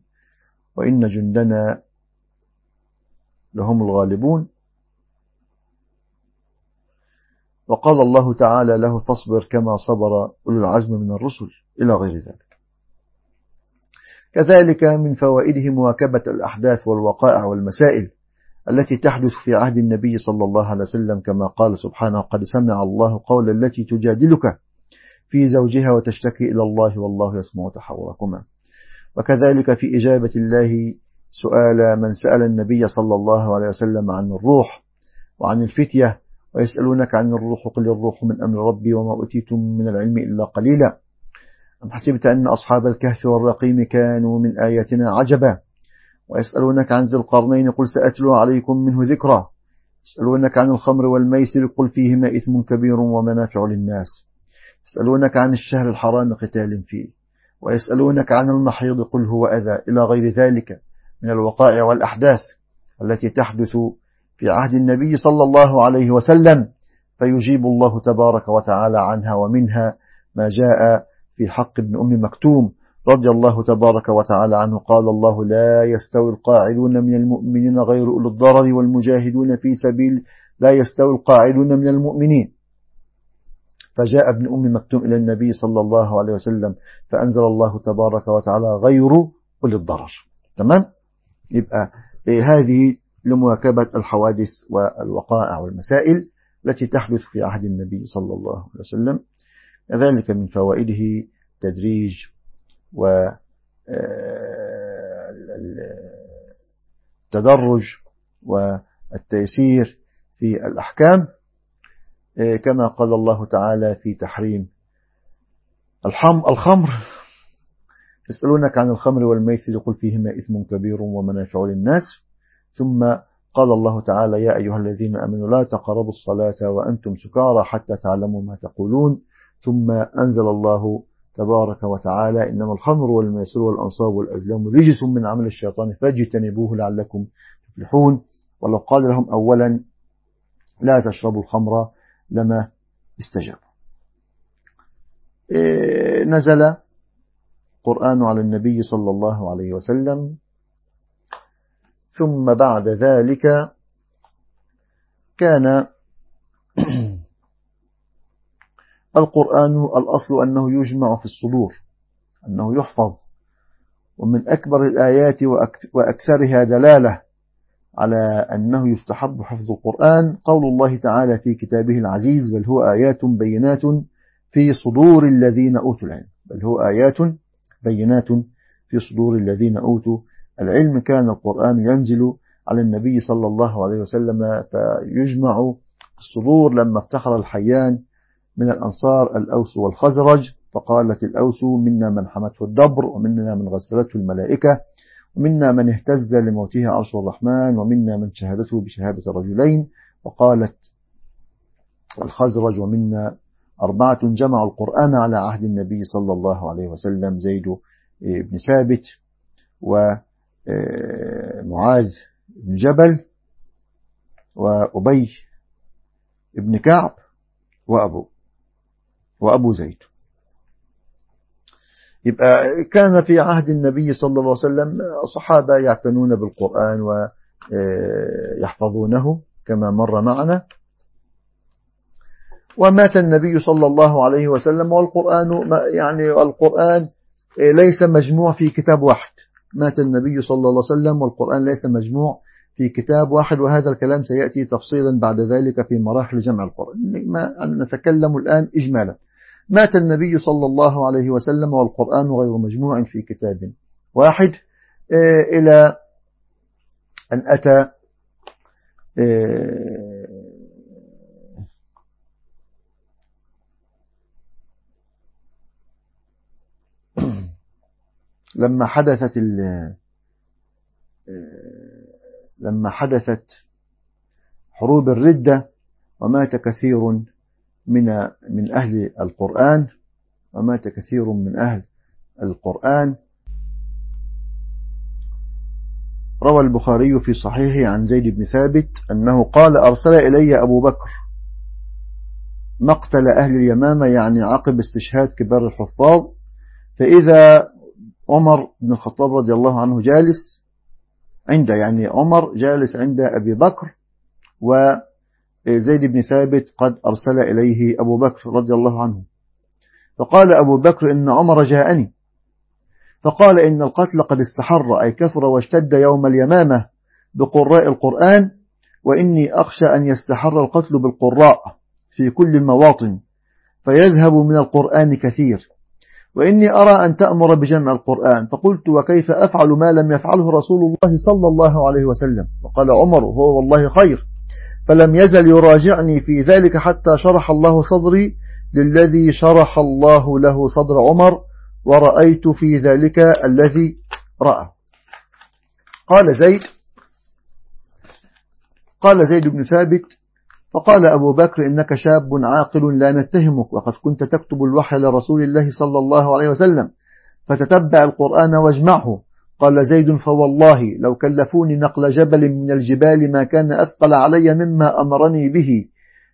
وإن جندنا لهم الغالبون. وقال الله تعالى له فاصبر كما صبر أولو العزم من الرسل إلى غير ذلك. كذلك من فوائده مواكبة الأحداث والوقائع والمسائل التي تحدث في عهد النبي صلى الله عليه وسلم كما قال سبحانه قد سمع الله قول التي تجادلك في زوجها وتشتكي إلى الله والله يسمع تحوركما. وكذلك في إجابة الله سؤال من سأل النبي صلى الله عليه وسلم عن الروح وعن الفتية ويسألونك عن الروح قل الروح من أمر ربي وما أوتيتم من العلم إلا قليلا. أم حسبت أن أصحاب الكهف والرقيم كانوا من آياتنا عجبا؟ ويسألونك عن ذي القرنين قل سأتلو عليكم منه ذكرا. يسألونك عن الخمر والميسر قل فيهما إثم كبير ومنافع للناس. يسألونك عن الشهر الحرام قتال فيه. ويسألونك عن المحيض قل هو أذى. إلى غير ذلك من الوقائع والأحداث التي تحدث في عهد النبي صلى الله عليه وسلم. فيجيب الله تبارك وتعالى عنها ومنها ما جاء في حق ابن أم مكتوم رضي الله تبارك وتعالى عنه قال الله لا يستوي القاعدون من المؤمنين غير أولو الضرر والمجاهدون في سبيل لا يستوي القاعدون من المؤمنين. فجاء ابن أم مكتوم إلى النبي صلى الله عليه وسلم فأنزل الله تبارك وتعالى غير أولي الضرر. تمام؟ يبقى هذه لمواكبة الحوادث والوقائع والمسائل التي تحدث في عهد النبي صلى الله عليه وسلم. ذلك من فوائده تدريج و آه، التدرج والتيسير في الأحكام آه، كما قال الله تعالى في تحريم الخمر. يسألونك عن الخمر والميسر قل فيهما إثم كبير ومنافع للناس. ثم قال الله تعالى يا أيها الذين أمنوا لا تقربوا الصلاة وأنتم سكارى حتى تعلموا ما تقولون ثم أنزل الله تبارك وتعالى إنما الخمر والميسر والأنصاب والأزلام رجس من عمل الشيطان فاجتنبوه لعلكم تفلحون. ولو قال لهم أولا لا تشربوا الخمر لما استجابوا. إيه، نزل قرآن على النبي صلى الله عليه وسلم. ثم بعد ذلك كان القرآن الأصل أنه يجمع في الصدور أنه يحفظ. ومن أكبر الآيات وأكثرها دلالة على أنه يستحب حفظ القرآن قول الله تعالى في كتابه العزيز بل هو آيات بينات في صدور الذين أوتوا العلم. بل هو آيات بينات في صدور الذين أوتوا العلم. كان القرآن ينزل على النبي صلى الله عليه وسلم فيجمع الصدور لما افتخر الحيان من الأنصار الأوس والخزرج فقالت الأوس منا من حمته الدبر ومنا من غسلته الملائكة ومنا من اهتز لموته عرش الرحمن ومنا من شهدته بشهادة رجلين وقالت الخزرج ومنا أربعة جمعوا القرآن على عهد النبي صلى الله عليه وسلم زيد بن ثابت ومعاذ بن جبل وأبي بن كعب وأبو وأبو زيد. يبقى كان في عهد النبي صلى الله عليه وسلم صحابة يعتنون بالقرآن ويحفظونه كما مر معنا. ومات النبي صلى الله عليه وسلم والقرآن يعني القرآن ليس مجموع في كتاب واحد. مات النبي صلى الله عليه وسلم والقرآن ليس مجموع في كتاب واحد وهذا الكلام سيأتي تفصيلا بعد ذلك في مراحل جمع القرآن. ما نتكلم الآن إجمالا. مات النبي صلى الله عليه وسلم والقرآن غير مجموع في كتاب واحد آه، إلى أن أتى آه، [CLEARS THROAT] لما حدثت آه، لما حدثت حروب الردة ومات كثير من من أهل القرآن ومات كثير من أهل القرآن. روى البخاري في صحيحه عن زيد بن ثابت أنه قال أرسل إلي أبو بكر مقتل أهل اليمامة يعني عقب استشهاد كبار الحفاظ. فإذا عمر بن الخطاب رضي الله عنه جالس عند يعني عمر جالس عند أبي بكر وزيد بن ثابت قد أرسل إليه أبو بكر رضي الله عنه. فقال أبو بكر إن عمر جاءني. فقال إن القتل قد استحر أي كثر واشتد يوم اليمامة بقراء القرآن وإني أخشى أن يستحر القتل بالقراء في كل المواطن فيذهب من القرآن كثير. وإني أرى أن تأمر بجمع القرآن فقلت وكيف أفعل ما لم يفعله رسول الله صلى الله عليه وسلم؟ وقال عمر هو والله خير. فلم يزل يراجعني في ذلك حتى شرح الله صدري للذي شرح الله له صدر عمر ورأيت في ذلك الذي رأى. قال زيد قال زيد بن ثابت فقال أبو بكر إنك شاب عاقل لا نتهمك وقد كنت تكتب الوحي لرسول الله صلى الله عليه وسلم فتتبع القرآن واجمعه. قال زيد فوالله لو كلفوني نقل جبل من الجبال ما كان أثقل علي مما أمرني به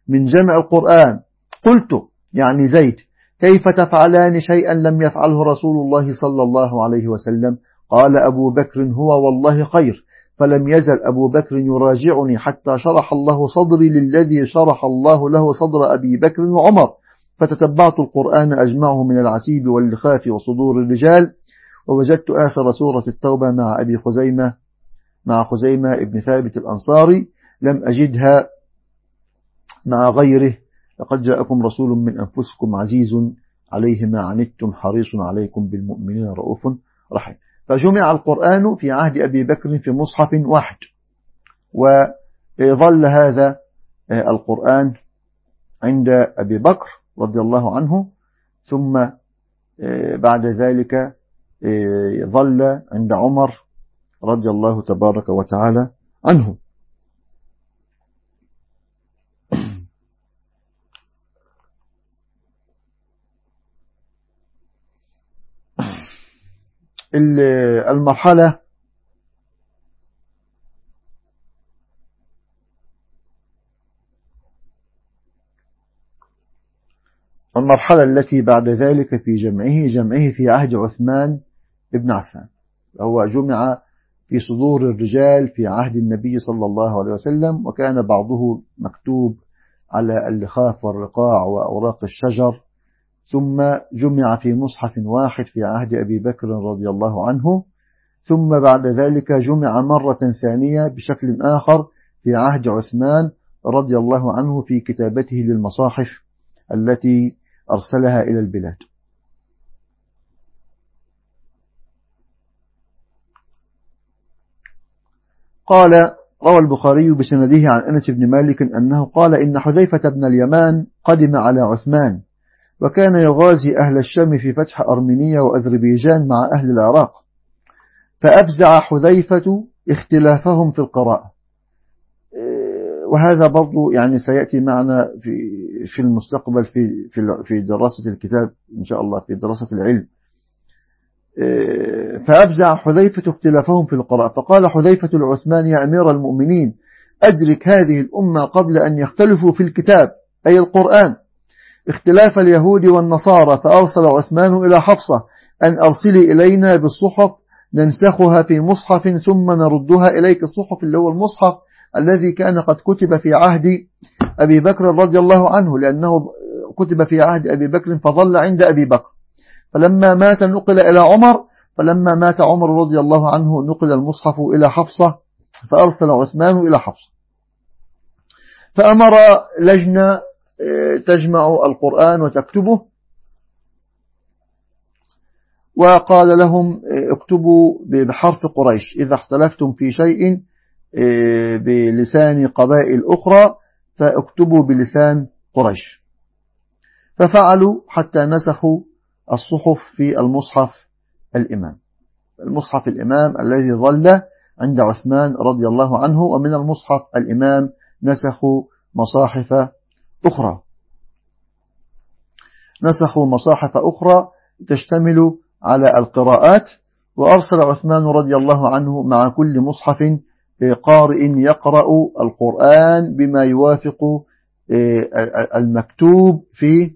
من جمع القرآن. قلت يعني زيد كيف تفعلان شيئا لم يفعله رسول الله صلى الله عليه وسلم؟ قال أبو بكر هو والله خير فلم يزل أبو بكر يراجعني حتى شرح الله صدري للذي شرح الله له صدر أبي بكر وعمر. فتتبعت القرآن أجمعه من العسيب واللخاف وصدور الرجال. ووجدت آخر سورة التوبة مع أبي خزيمة مع خزيمة ابن ثابت الأنصاري لم أجدها مع غيره. لقد جاءكم رسول من أنفسكم عزيز عليه ما عنتم حريص عليكم بالمؤمنين رؤوف رحيم. فجمع القرآن في عهد أبي بكر في مصحف واحد وظل هذا القرآن عند أبي بكر رضي الله عنه. ثم بعد ذلك ظل عند عمر رضي الله تبارك وتعالى عنه. [CLEARS THROAT] المرحلة المرحلة التي بعد ذلك في جمعه جمعه في عهد عثمان بن عفان. هو جمع في صدور الرجال في عهد النبي صلى الله عليه وسلم وكان بعضه مكتوب على اللخاف والرقاع وأوراق الشجر. ثم جمع في مصحف واحد في عهد أبي بكر رضي الله عنه. ثم بعد ذلك جمع مرة ثانية بشكل آخر في عهد عثمان رضي الله عنه في كتابته للمصاحف التي أرسلها إلى البلاد. قال روى البخاري بسنده عن أنس بن مالك أنه قال إن حذيفة بن اليمان قدم على عثمان وكان يغازي أهل الشام في فتح أرمينيا وأذربيجان مع أهل العراق فأفزع حذيفة اختلافهم في القراءة. إيه، وهذا برضو يعني سيأتي معنا في في المستقبل في في في دراسة الكتاب إن شاء الله في دراسة العلم. إيه، فأفزع حذيفة اختلافهم في القراءة. فقال حذيفة العثمان يا أمير المؤمنين أدرك هذه الأمة قبل أن يختلفوا في الكتاب أي القرآن اختلاف اليهود والنصارى فأرسل عثمان إلى حفصة أن أرسلي إلينا بالصحف ننسخها في مصحف ثم نردها إليك. الصحف اللي هو المصحف الذي كان قد كتب في عهد أبي بكر رضي الله عنه لأنه كتب في عهد أبي بكر فظل عند أبي بكر. فلما مات نقل إلى عمر فلما مات عمر رضي الله عنه نقل المصحف إلى حفصة فأرسل عثمان إلى حفصة. فأمر لجنة تجمع القرآن وتكتبه وقال لهم اكتبوا بحرف قريش إذا اختلفتم في شيء بلسان قبائل أخرى فاكتبوا بلسان قريش. ففعلوا حتى نسخوا الصحف في المصحف الإمام. المصحف الإمام الذي ظل عند عثمان رضي الله عنه ومن المصحف الإمام نسخوا مصاحف أخرى. نسخوا مصاحف أخرى تشتمل على القراءات وأرسل عثمان رضي الله عنه مع كل مصحف قارئ يقرأ القرآن بما يوافق آه، المكتوب في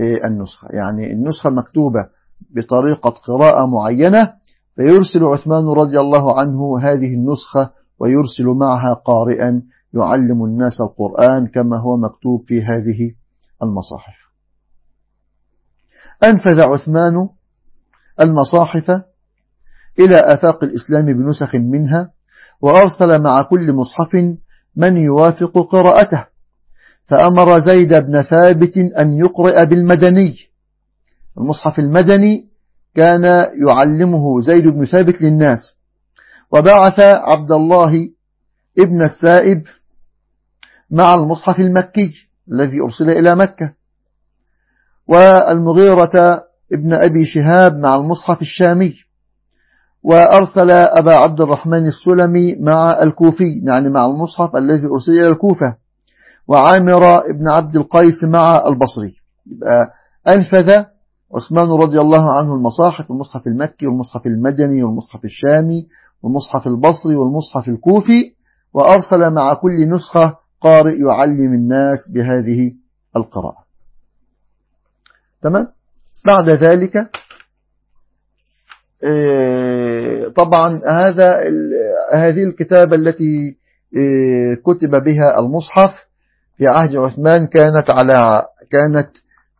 آه، النسخة. يعني النسخة مكتوبة بطريقة قراءة معينة فيرسل عثمان رضي الله عنه هذه النسخة ويرسل معها قارئا يعلم الناس القرآن كما هو مكتوب في هذه المصاحف. أنفذ عثمان المصاحف إلى آفاق الإسلام بنسخ منها وأرسل مع كل مصحف من يوافق قراءته. فأمر زيد بن ثابت أن يقرأ بالمدني. المصحف المدني كان يعلمه زيد بن ثابت للناس. وبعث عبد الله ابن السائب مع المصحف المكي الذي أرسل إلى مكة. والمغيرة ابن أبي شهاب مع المصحف الشامي. وأرسل أبا عبد الرحمن السلمي مع الكوفي يعني مع المصحف الذي أرسل إلى الكوفة. وعامر ابن عبد القيس مع البصري. يبقى أنفذ عثمان رضي الله عنه المصاحف المصحف المكي والمصحف المدني والمصحف الشامي والمصحف البصري والمصحف الكوفي. وأرسل مع كل نسخة قارئ يعلم الناس بهذه القراءة. تمام؟ بعد ذلك طبعا هذا هذه الكتابة التي آه، كتب بها المصحف في عهد عثمان كانت على كانت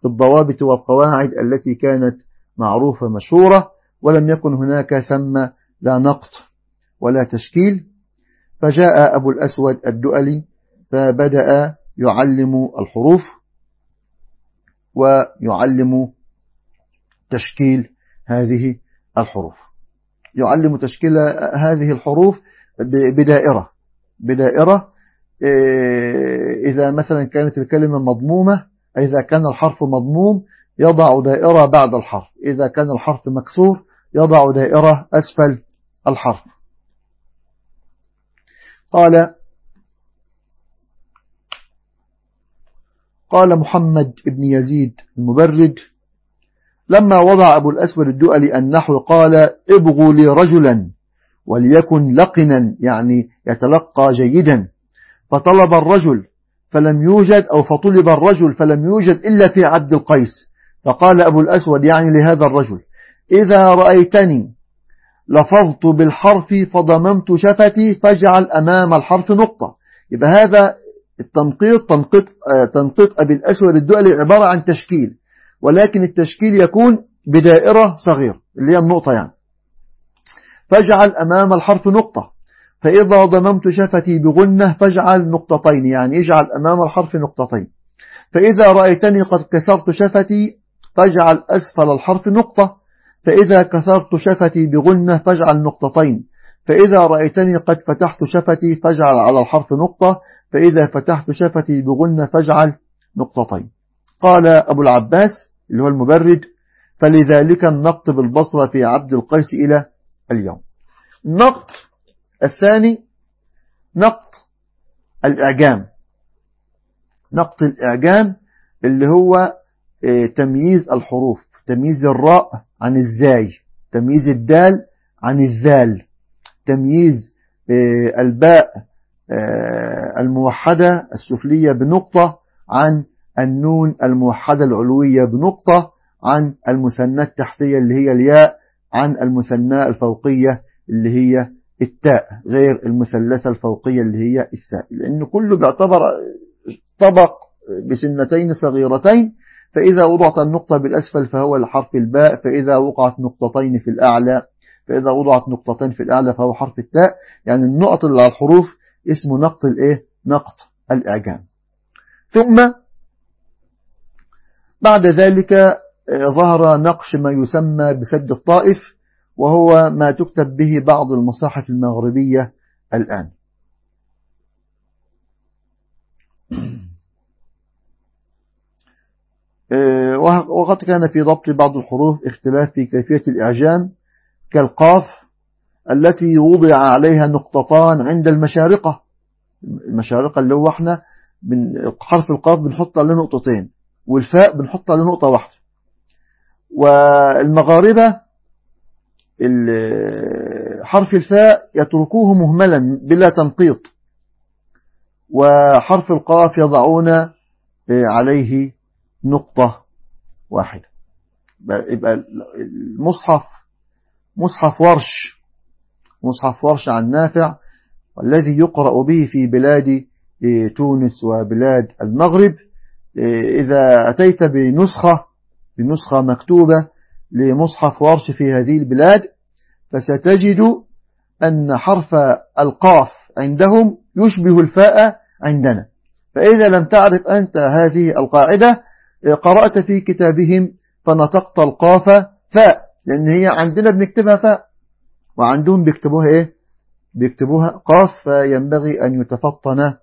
بالضوابط والقواعد التي كانت معروفة مشهورة ولم يكن هناك ثم لا نقط ولا تشكيل. فجاء أبو الأسود الدؤلي فبدأ يعلم الحروف ويعلم تشكيل هذه الحروف. يعلم تشكيل هذه الحروف بدائرة. بدائرة إيه، إذا مثلا كانت الكلمة مضمومة إذا كان الحرف مضموم يضع دائرة بعد الحرف. إذا كان الحرف مكسور يضع دائرة أسفل الحرف. قال قال محمد بن يزيد المبرد لما وضع أبو الأسود الدؤلي النحو قال ابغوا لي رجلا وليكن لقنا يعني يتلقى جيدا. فطلب الرجل فلم يوجد أو فطلب الرجل فلم يوجد إلا في عبد القيس. فقال أبو الأسود يعني لهذا الرجل إذا رأيتني لفظت بالحرف فضممت شفتي فاجعل أمام الحرف نقطة. يبقى هذا التنقيط تنقيط, آه، تنقيط أبي الأسود الدؤلي عبارة عن تشكيل. ولكن التشكيل يكون بدائرة صغيرة اللي هي النقطة يعني. فاجعل أمام الحرف نقطة فإذا ضممت شفتي بغنة فاجعل نقطتين يعني اجعل أمام الحرف نقطتين. فإذا رأيتني قد كسرت شفتي فاجعل أسفل الحرف نقطة فإذا كسرت شفتي بغنة فاجعل نقطتين. فإذا رأيتني قد فتحت شفتي فاجعل على الحرف نقطة فإذا فتحت شفتي بغنة فاجعل نقطتين. قال أبو العباس اللي هو المبرد. فلذلك النقط بالبصرة في عبد القيس إلى اليوم. النقط الثاني نقط الإعجام. نقط الإعجام اللي هو آه، تمييز الحروف تمييز الراء عن الزاي تمييز الدال عن الذال تمييز آه، الباء آه، الموحدة السفلية بنقطة عن النون الموحدة العلوية بنقطة عن المثنى التحتية اللي هي الياء عن المثنى الفوقية اللي هي التاء غير المثلثة الفوقية اللي هي الثاء لأن كله بيعتبر طبق بسنتين صغيرتين فإذا وضعت النقطة بالأسفل فهو الحرف الباء فإذا وقعت نقطتين في الأعلى فإذا وضعت نقطتين في الأعلى فهو حرف التاء. يعني النقط اللي على الحروف اسمه نقط الإيه؟ نقط الإعجام. ثم بعد ذلك آه، ظهر نقش ما يسمى بسد الطائف وهو ما تكتب به بعض المصاحف المغربية الآن. [CLEARS THROAT] آه، وقد كان في ضبط بعض الحروف اختلاف في كيفية الإعجام كالقاف التي وضع عليها نقطتان عند المشارقة. المشارقة اللي هو إحنا حرف القاف بنحط عليه نقطتين والفاء بنحط عليه نقطة واحدة. والمغاربة حرف الفاء يتركوه مهملا بلا تنقيط. وحرف القاف يضعون عليه نقطة واحدة. يبقى المصحف مصحف ورش. مصحف ورش عن نافع والذي يقرأ به في بلاد تونس وبلاد المغرب. إذا أتيت بنسخة بنسخة مكتوبة لمصحف ورش في هذه البلاد فستجد أن حرف القاف عندهم يشبه الفاء عندنا. فإذا لم تعرف أنت هذه القاعدة قرأت في كتابهم فنطقت القاف فاء لأن هي عندنا بنكتبها فاء. وعندهم بيكتبوها إيه؟ بيكتبوها قاف فينبغي أن يتفطن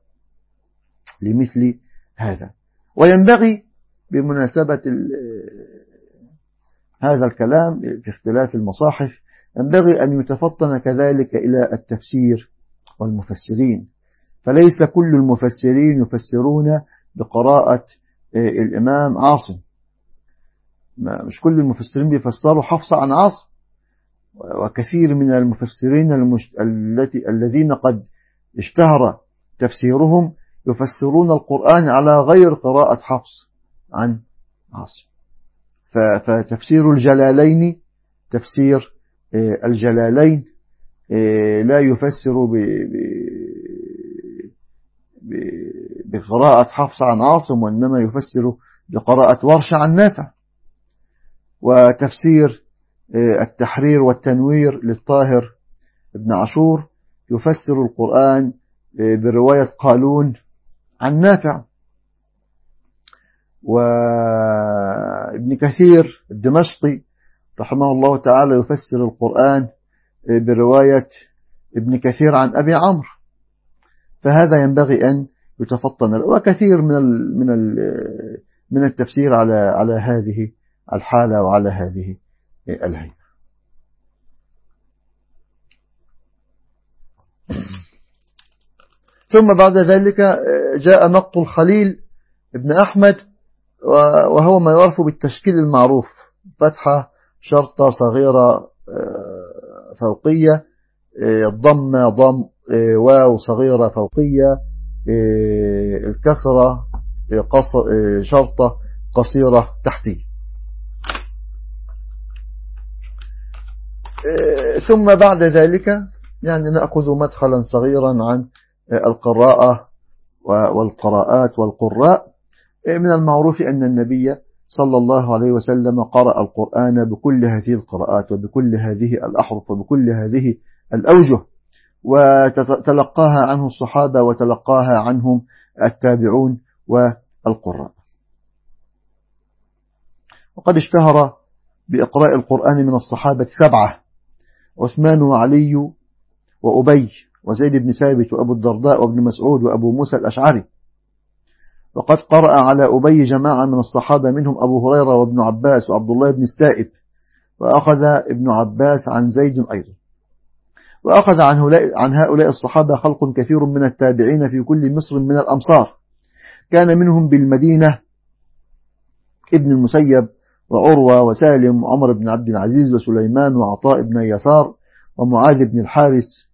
لمثل هذا. وينبغي بمناسبة هذا الكلام في اختلاف المصاحف ينبغي أن يتفطن كذلك إلى التفسير والمفسرين. فليس كل المفسرين يفسرون بقراءة الإمام عاصم. مش كل المفسرين بيفسروا حفص عن عاصم. وكثير من المفسرين الذين قد اشتهر تفسيرهم يفسرون القرآن على غير قراءة حفص عن عاصم. فتفسير الجلالين تفسير الجلالين لا يفسر بقراءة حفص عن عاصم وإنما يفسر بقراءة ورش عن نافع. وتفسير التحرير والتنوير للطاهر ابن عاشور يفسر القرآن برواية قالون عن نافع. وابن كثير الدمشقي رحمه الله تعالى يفسر القرآن برواية ابن كثير عن أبي عمرو. فهذا ينبغي أن يتفطن. وكثير من من من التفسير على على هذه الحالة وعلى هذه الهيئة. ثم بعد ذلك جاء نقط الخليل ابن أحمد وهو ما يعرف بالتشكيل المعروف فتحة شرطة صغيرة فوقية ضمة ضم واو صغيرة فوقية الكسرة شرطة قصيرة تحتية. ثم بعد ذلك يعني نأخذ مدخلا صغيرا عن القراءة والقراءات والقراء من المعروف أن النبي صلى الله عليه وسلم قرأ القرآن بكل هذه القراءات وبكل هذه الأحرف وبكل هذه الأوجه وتلقاها عنه الصحابة وتلقاها عنهم التابعون والقراء. وقد اشتهر بإقراء القرآن من الصحابة سبعة عثمان وعلي وأبي وزيد بن ثابت وأبو الدرداء وابن مسعود وأبو موسى الأشعري. وقد قرأ على أبي جماعة من الصحابة منهم أبو هريرة وابن عباس وعبد الله بن السائب وأخذ ابن عباس عن زيد أيضا. وأخذ عن هؤلاء, الصحابة خلق كثير من التابعين في كل مصر من الأمصار. كان منهم بالمدينة ابن المسيب وعروة وسالم وعمر بن عبد العزيز وسليمان وعطاء بن يسار ومعاذ بن الحارس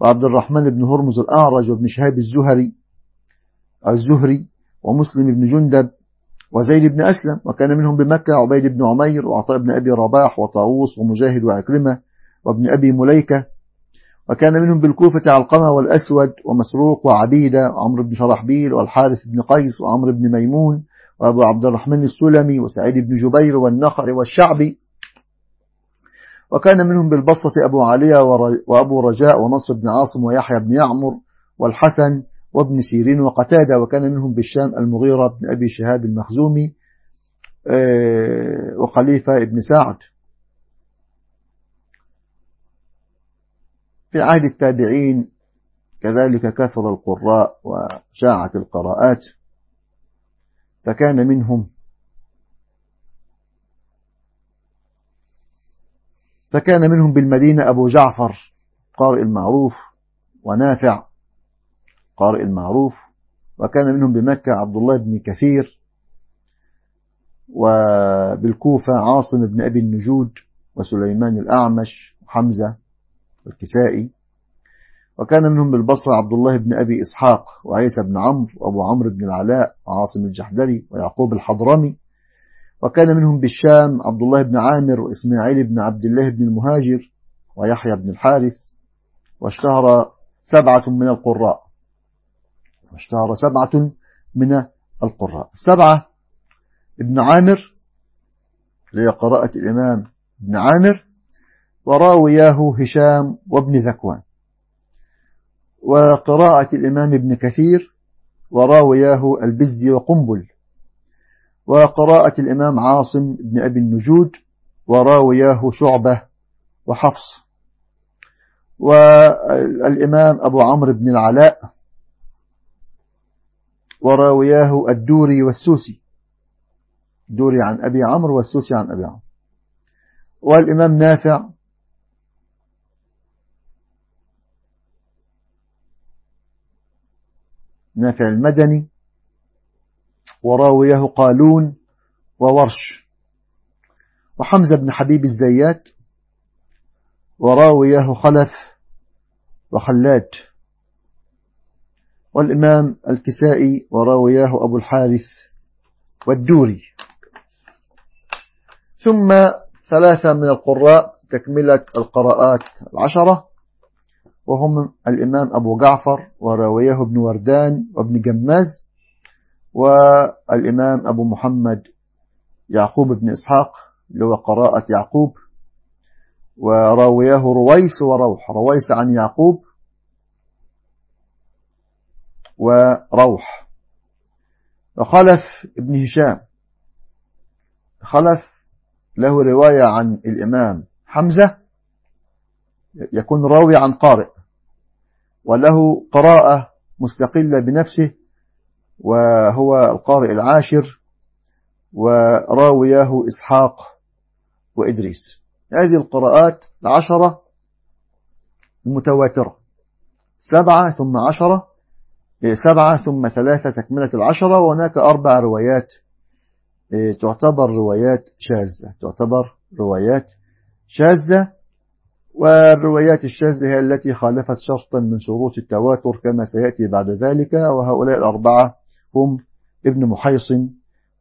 وعبد الرحمن بن هرمز الأعرج وابن شهاب الزهري الزهري ومسلم بن جندب وزيد بن أسلم وكان منهم بمكة عبيد بن عمير وعطاء بن أبي رباح وطاووس ومجاهد وعكرمة وابن أبي مليكة وكان منهم بالكوفة علقمة والأسود ومسروق وعبيدة وعمر بن شرحبيل والحارث بن قيس وعمر بن ميمون وأبو عبد الرحمن السلمي وسعيد بن جبير والنخع والشعبي. وكان منهم بالبصرة أبو عليا وأبو رجاء ونصر بن عاصم ويحيى بن يعمر والحسن وابن سيرين وقتادة وكان منهم بالشام المغيرة بن أبي شهاب المخزومي وخليفة ابن سعد. في عهد التابعين كذلك كثر القراء وشاعت القراءات فكان منهم فكان منهم بالمدينة أبو جعفر قارئ المعروف ونافع قارئ المعروف وكان منهم بمكة عبد الله بن كثير وبالكوفة عاصم بن أبي النجود وسليمان الأعمش وحمزة والكسائي وكان منهم بالبصرة عبد الله بن أبي إسحاق وعيسى بن عمرو وأبو عمرو بن العلاء وعاصم الجحدري ويعقوب الحضرمي وكان منهم بالشام عبد الله بن عامر وإسماعيل بن عبد الله بن المهاجر ويحيى بن الحارث واشتهر سبعة من القراء. واشتهر سبعة من القراء. السبعة ابن عامر لقراءة الإمام ابن عامر وراوياه هشام وابن ذكوان. وقراءة الإمام ابن كثير وراوياه البزي وقنبل. وقراءة الإمام عاصم بن أبي النجود وراوياه شعبة وحفص. والإمام أبو عمرو بن العلاء وراوياه الدوري والسوسي. الدوري عن أبي عمرو والسوسي عن أبي عمرو. والإمام نافع نافع المدني وراويه قالون وورش. وحمزة بن حبيب الزيات وراويه خلف وخلاد. والإمام الكسائي وراوياه أبو الحارث والدوري. ثم ثلاثة من القراء تكملة القراءات العشرة وهم الإمام أبو جعفر وراويه ابن وردان وابن جماز والإمام أبو محمد يعقوب بن إسحاق اللي هو قراءة يعقوب وراوياه رويس وروح رويس عن يعقوب وروح. وخلف ابن هشام خلف له رواية عن الإمام حمزة يكون راوي عن قارئ وله قراءة مستقلة بنفسه وهو القارئ العاشر وراوياه إسحاق وإدريس. هذه القراءات العشرة المتواترة. سبعة ثم عشرة سبعة ثم ثلاثة تكملة العشرة وهناك أربع روايات إيه، تعتبر روايات شاذة تعتبر روايات شاذة. والروايات الشاذة هي التي خالفت شرطا من شروط التواتر كما سيأتي بعد ذلك وهؤلاء الأربعة هم ابن محيصن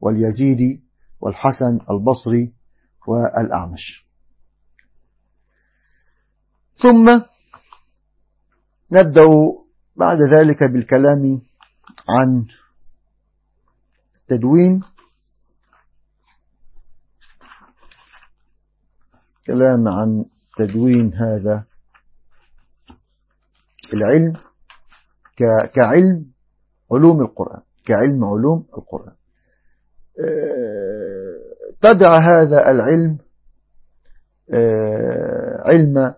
واليزيدي والحسن البصري والأعمش. ثم نبدأ بعد ذلك بالكلام عن التدوين كلام عن تدوين هذا العلم كعلم علوم القرآن. كعلم علوم القرآن. آه، تبع هذا العلم آه، علم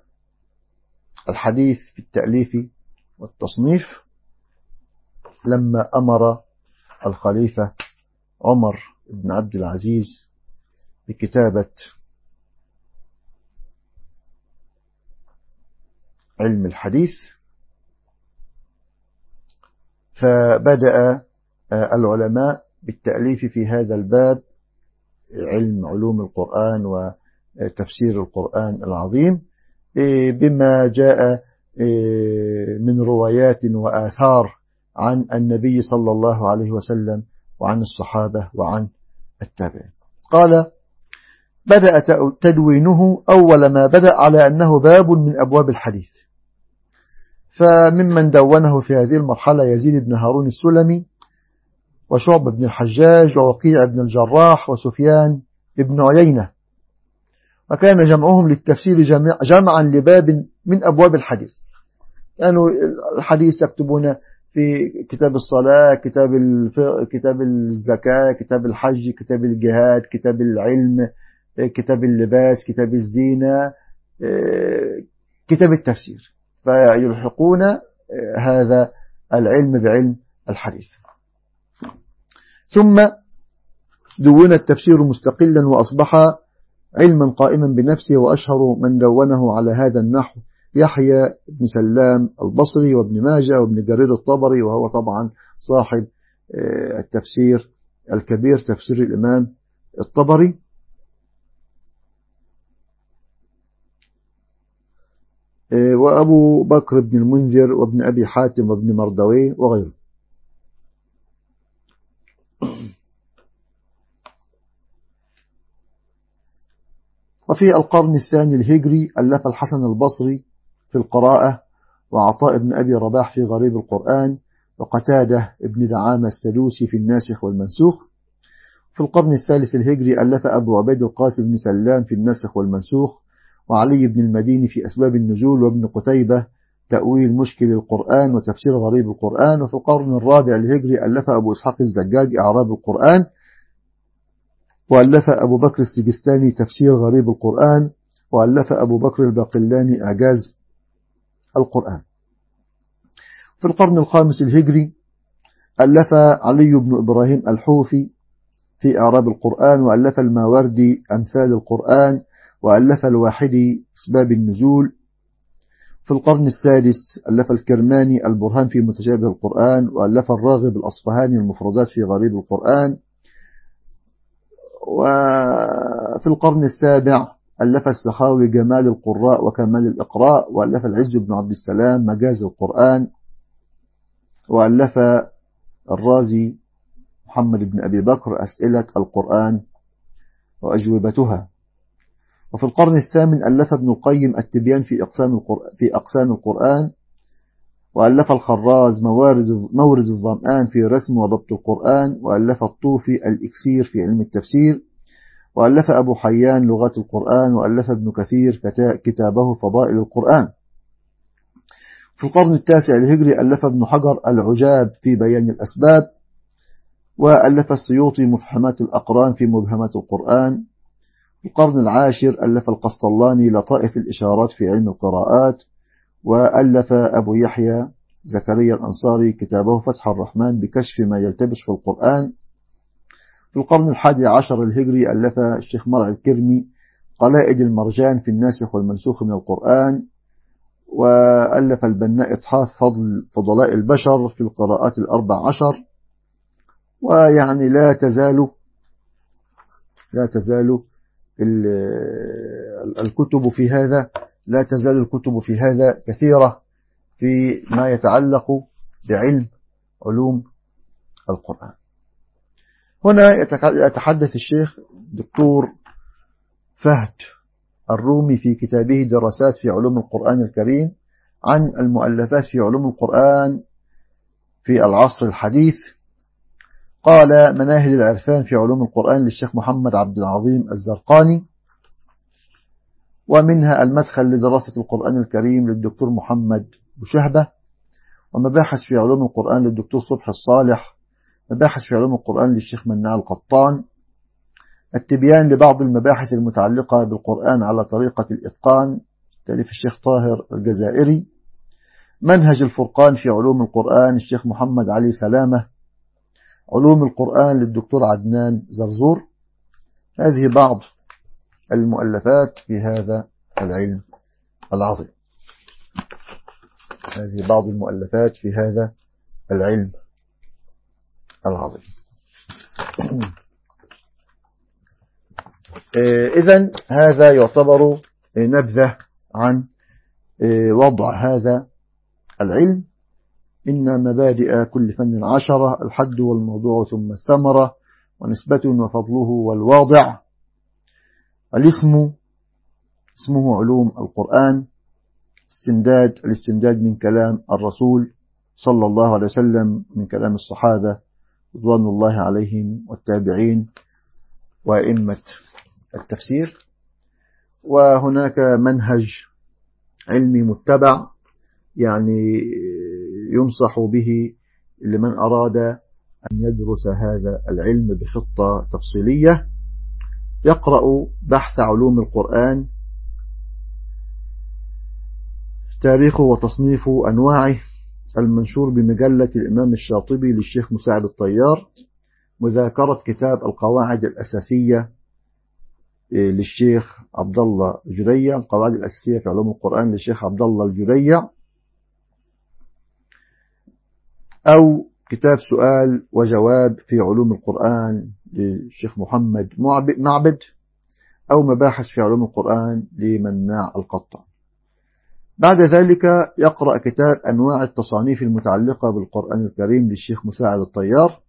الحديث في التأليف والتصنيف لما أمر الخليفة عمر بن عبد العزيز بكتابة علم الحديث فبدأ العلماء بالتأليف في هذا الباب علم علوم القرآن وتفسير القرآن العظيم بما جاء من روايات وآثار عن النبي صلى الله عليه وسلم وعن الصحابة وعن التابعين. قال بدأ تدوينه أول ما بدأ على أنه باب من أبواب الحديث. فممن دونه في هذه المرحلة يزيد بن هارون السلمي وشعب بن الحجاج ووقيع بن الجراح وسفيان بن عيينة. وكان جمعهم للتفسير جمع جمعا لباب من أبواب الحديث. كانوا الحديث يكتبون في كتاب الصلاة كتاب كتاب الزكاة كتاب الحج كتاب الجهاد كتاب العلم كتاب اللباس كتاب الزينة كتاب التفسير. فيلحقون هذا العلم بعلم الحديث. ثم دون التفسير مستقلا وأصبح علما قائما بنفسه وأشهر من دونه على هذا النحو يحيى بن سلام البصري وابن ماجه وابن جرير الطبري وهو طبعا صاحب آه، التفسير الكبير تفسير الإمام الطبري. آه، وأبو بكر بن المنذر وابن أبي حاتم وابن مردوي وغيره وفي القرن الثاني الهجري ألف الحسن البصري في القراءة وعطاء بن أبي رباح في غريب القرآن وقتادة ابن دعامة السدوسي في الناسخ والمنسوخ. في القرن الثالث الهجري ألف أبو عبيد القاسم بن سلام في الناسخ والمنسوخ وعلي بن المديني في أسباب النزول وابن قتيبة تأويل مشكل القرآن وتفسير غريب القرآن. وفي القرن الرابع الهجري ألف أبو إسحاق الزجاج أعراب القرآن وألف أبو بكر السجستاني تفسير غريب القرآن وألف أبو بكر الباقلاني إعجاز القرآن. في القرن الخامس الهجري ألف علي بن إبراهيم الحوفي في إعراب القرآن وألف الماوردي أمثال القرآن وألف الواحدي أسباب النزول. في القرن السادس ألف الكرماني البرهان في متشابه القرآن وألف الراغب الأصفهاني المفردات في غريب القرآن. وفي القرن السابع ألف السخاوي جمال القراء وكمال الإقراء وألف العز بن عبد السلام مجاز القرآن وألف الرازي محمد بن أبي بكر أسئلة القرآن وأجوبتها. وفي القرن الثامن ألف ابن القيم التبيان في أقسام القرآن, في أقسام القرآن وألف الخراز موارد مورد الظمآن في رسم وضبط القرآن وألف الطوفي الإكسير في علم التفسير وألف أبو حيان لغات القرآن وألف ابن كثير كتابه فضائل القرآن. في القرن التاسع الهجري ألف ابن حجر العجاب في بيان الأسباب وألف السيوطي مفهمات الأقران في مبهمات القرآن. في القرن العاشر ألف القسطلاني لطائف الإشارات في علم القراءات. وألف أبو يحيى زكريا الأنصاري كتابه فتح الرحمن بكشف ما يلتبس في القرآن. في القرن الحادي عشر الهجري ألف الشيخ مرع الكرمي قلائد المرجان في الناسخ والمنسوخ من القرآن وألف البناء إتحاف فضل فضلاء البشر في القراءات الأربع عشر. ويعني لا تزال لا تزال الكتب في هذا لا تزال الكتب في هذا كثيرة في ما يتعلق بعلم علوم القرآن. هنا يتحدث الشيخ دكتور فهد الرومي في كتابه دراسات في علوم القرآن الكريم عن المؤلفات في علوم القرآن في العصر الحديث. قال مناهل العرفان في علوم القرآن للشيخ محمد عبد العظيم الزرقاني ومنها المدخل لدراسة القرآن الكريم للدكتور محمد بشهبة ومباحث في علوم القرآن للدكتور صبح الصالح مباحث في علوم القرآن للشيخ مناع القطان التبيان لبعض المباحث المتعلقة بالقرآن على طريقة الإتقان تأليف الشيخ طاهر الجزائري منهج الفرقان في علوم القرآن الشيخ محمد علي سلامة علوم القرآن للدكتور عدنان زرزور. هذه بعض المؤلفات في هذا العلم العظيم. هذه بعض المؤلفات في هذا العلم العظيم. [CLEARS THROAT] إذا هذا يعتبر نبذة عن وضع هذا العلم. إن مبادئ كل فن عشرة الحد والموضوع ثم الثمرة ونسبة وفضله والواضع. الاسم اسمه؟ علوم القرآن استمداد الاستمداد من كلام الرسول صلى الله عليه وسلم من كلام الصحابة رضوان الله عليهم والتابعين وأئمة التفسير. وهناك منهج علمي متبع يعني ينصح به لمن أراد أن يدرس هذا العلم بخطة تفصيلية. يقرأ بحث علوم القرآن تاريخه وتصنيف أنواعه المنشور بمجلة الإمام الشاطبي للشيخ مساعد الطيار مذاكرة كتاب القواعد الأساسية للشيخ عبد الله الجريع القواعد الأساسية في علوم القرآن للشيخ عبد الله الجريع. أو كتاب سؤال وجواب في علوم القرآن. للشيخ محمد معبد أو مباحث في علوم القرآن لمناع القطع. بعد ذلك يقرأ كتاب أنواع التصانيف المتعلقة بالقرآن الكريم للشيخ مساعد الطيار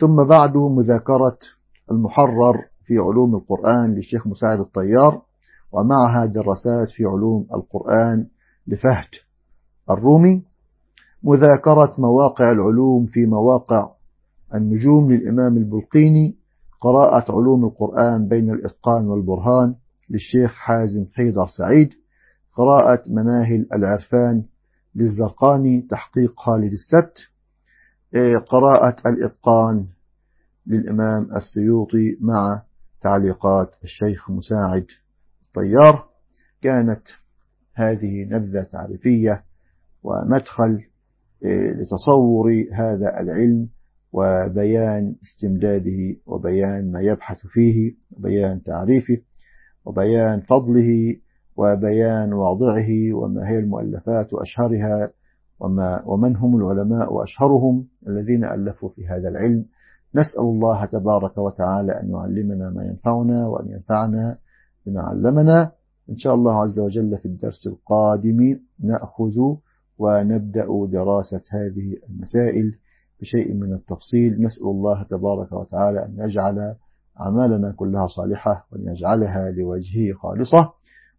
ثم بعده مذاكرة المحرر في علوم القرآن للشيخ مساعد الطيار ومعها دراسات في علوم القرآن لفهد الرومي مذاكرة مواقع العلوم في مواقع النجوم للإمام البلقيني قراءة علوم القرآن بين الإتقان والبرهان للشيخ حازم حيدر سعيد قراءة مناهل العرفان للزرقاني تحقيق خالد السبت إيه، قراءة الإتقان للإمام السيوطي مع تعليقات الشيخ مساعد الطيار. كانت هذه نبذة تعريفية ومدخل إيه، لتصور هذا العلم وبيان استمداده وبيان ما يبحث فيه وبيان تعريفه وبيان فضله وبيان واضعه وما هي المؤلفات وأشهرها وما ومن هم العلماء وأشهرهم الذين ألفوا في هذا العلم. نسأل الله تبارك وتعالى أن يعلمنا ما ينفعنا وأن ينفعنا بما علمنا. إن شاء الله عز وجل في الدرس القادم نأخذ ونبدأ دراسة هذه المسائل. بشيء من التفصيل نسأل الله تبارك وتعالى أن يجعل أعمالنا كلها صالحة وأن يجعلها لوجهه خالصة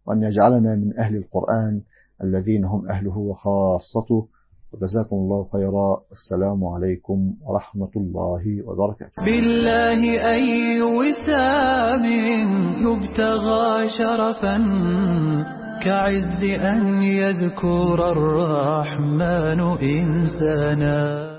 وأن يجعلنا من أهل القرآن الذين هم أهله وخاصته. وجزاكم الله خيرا. السلام عليكم ورحمة الله وبركاته. بالله أي وسام يبتغى شرفا كعز أن يذكر الرحمن إنسانا.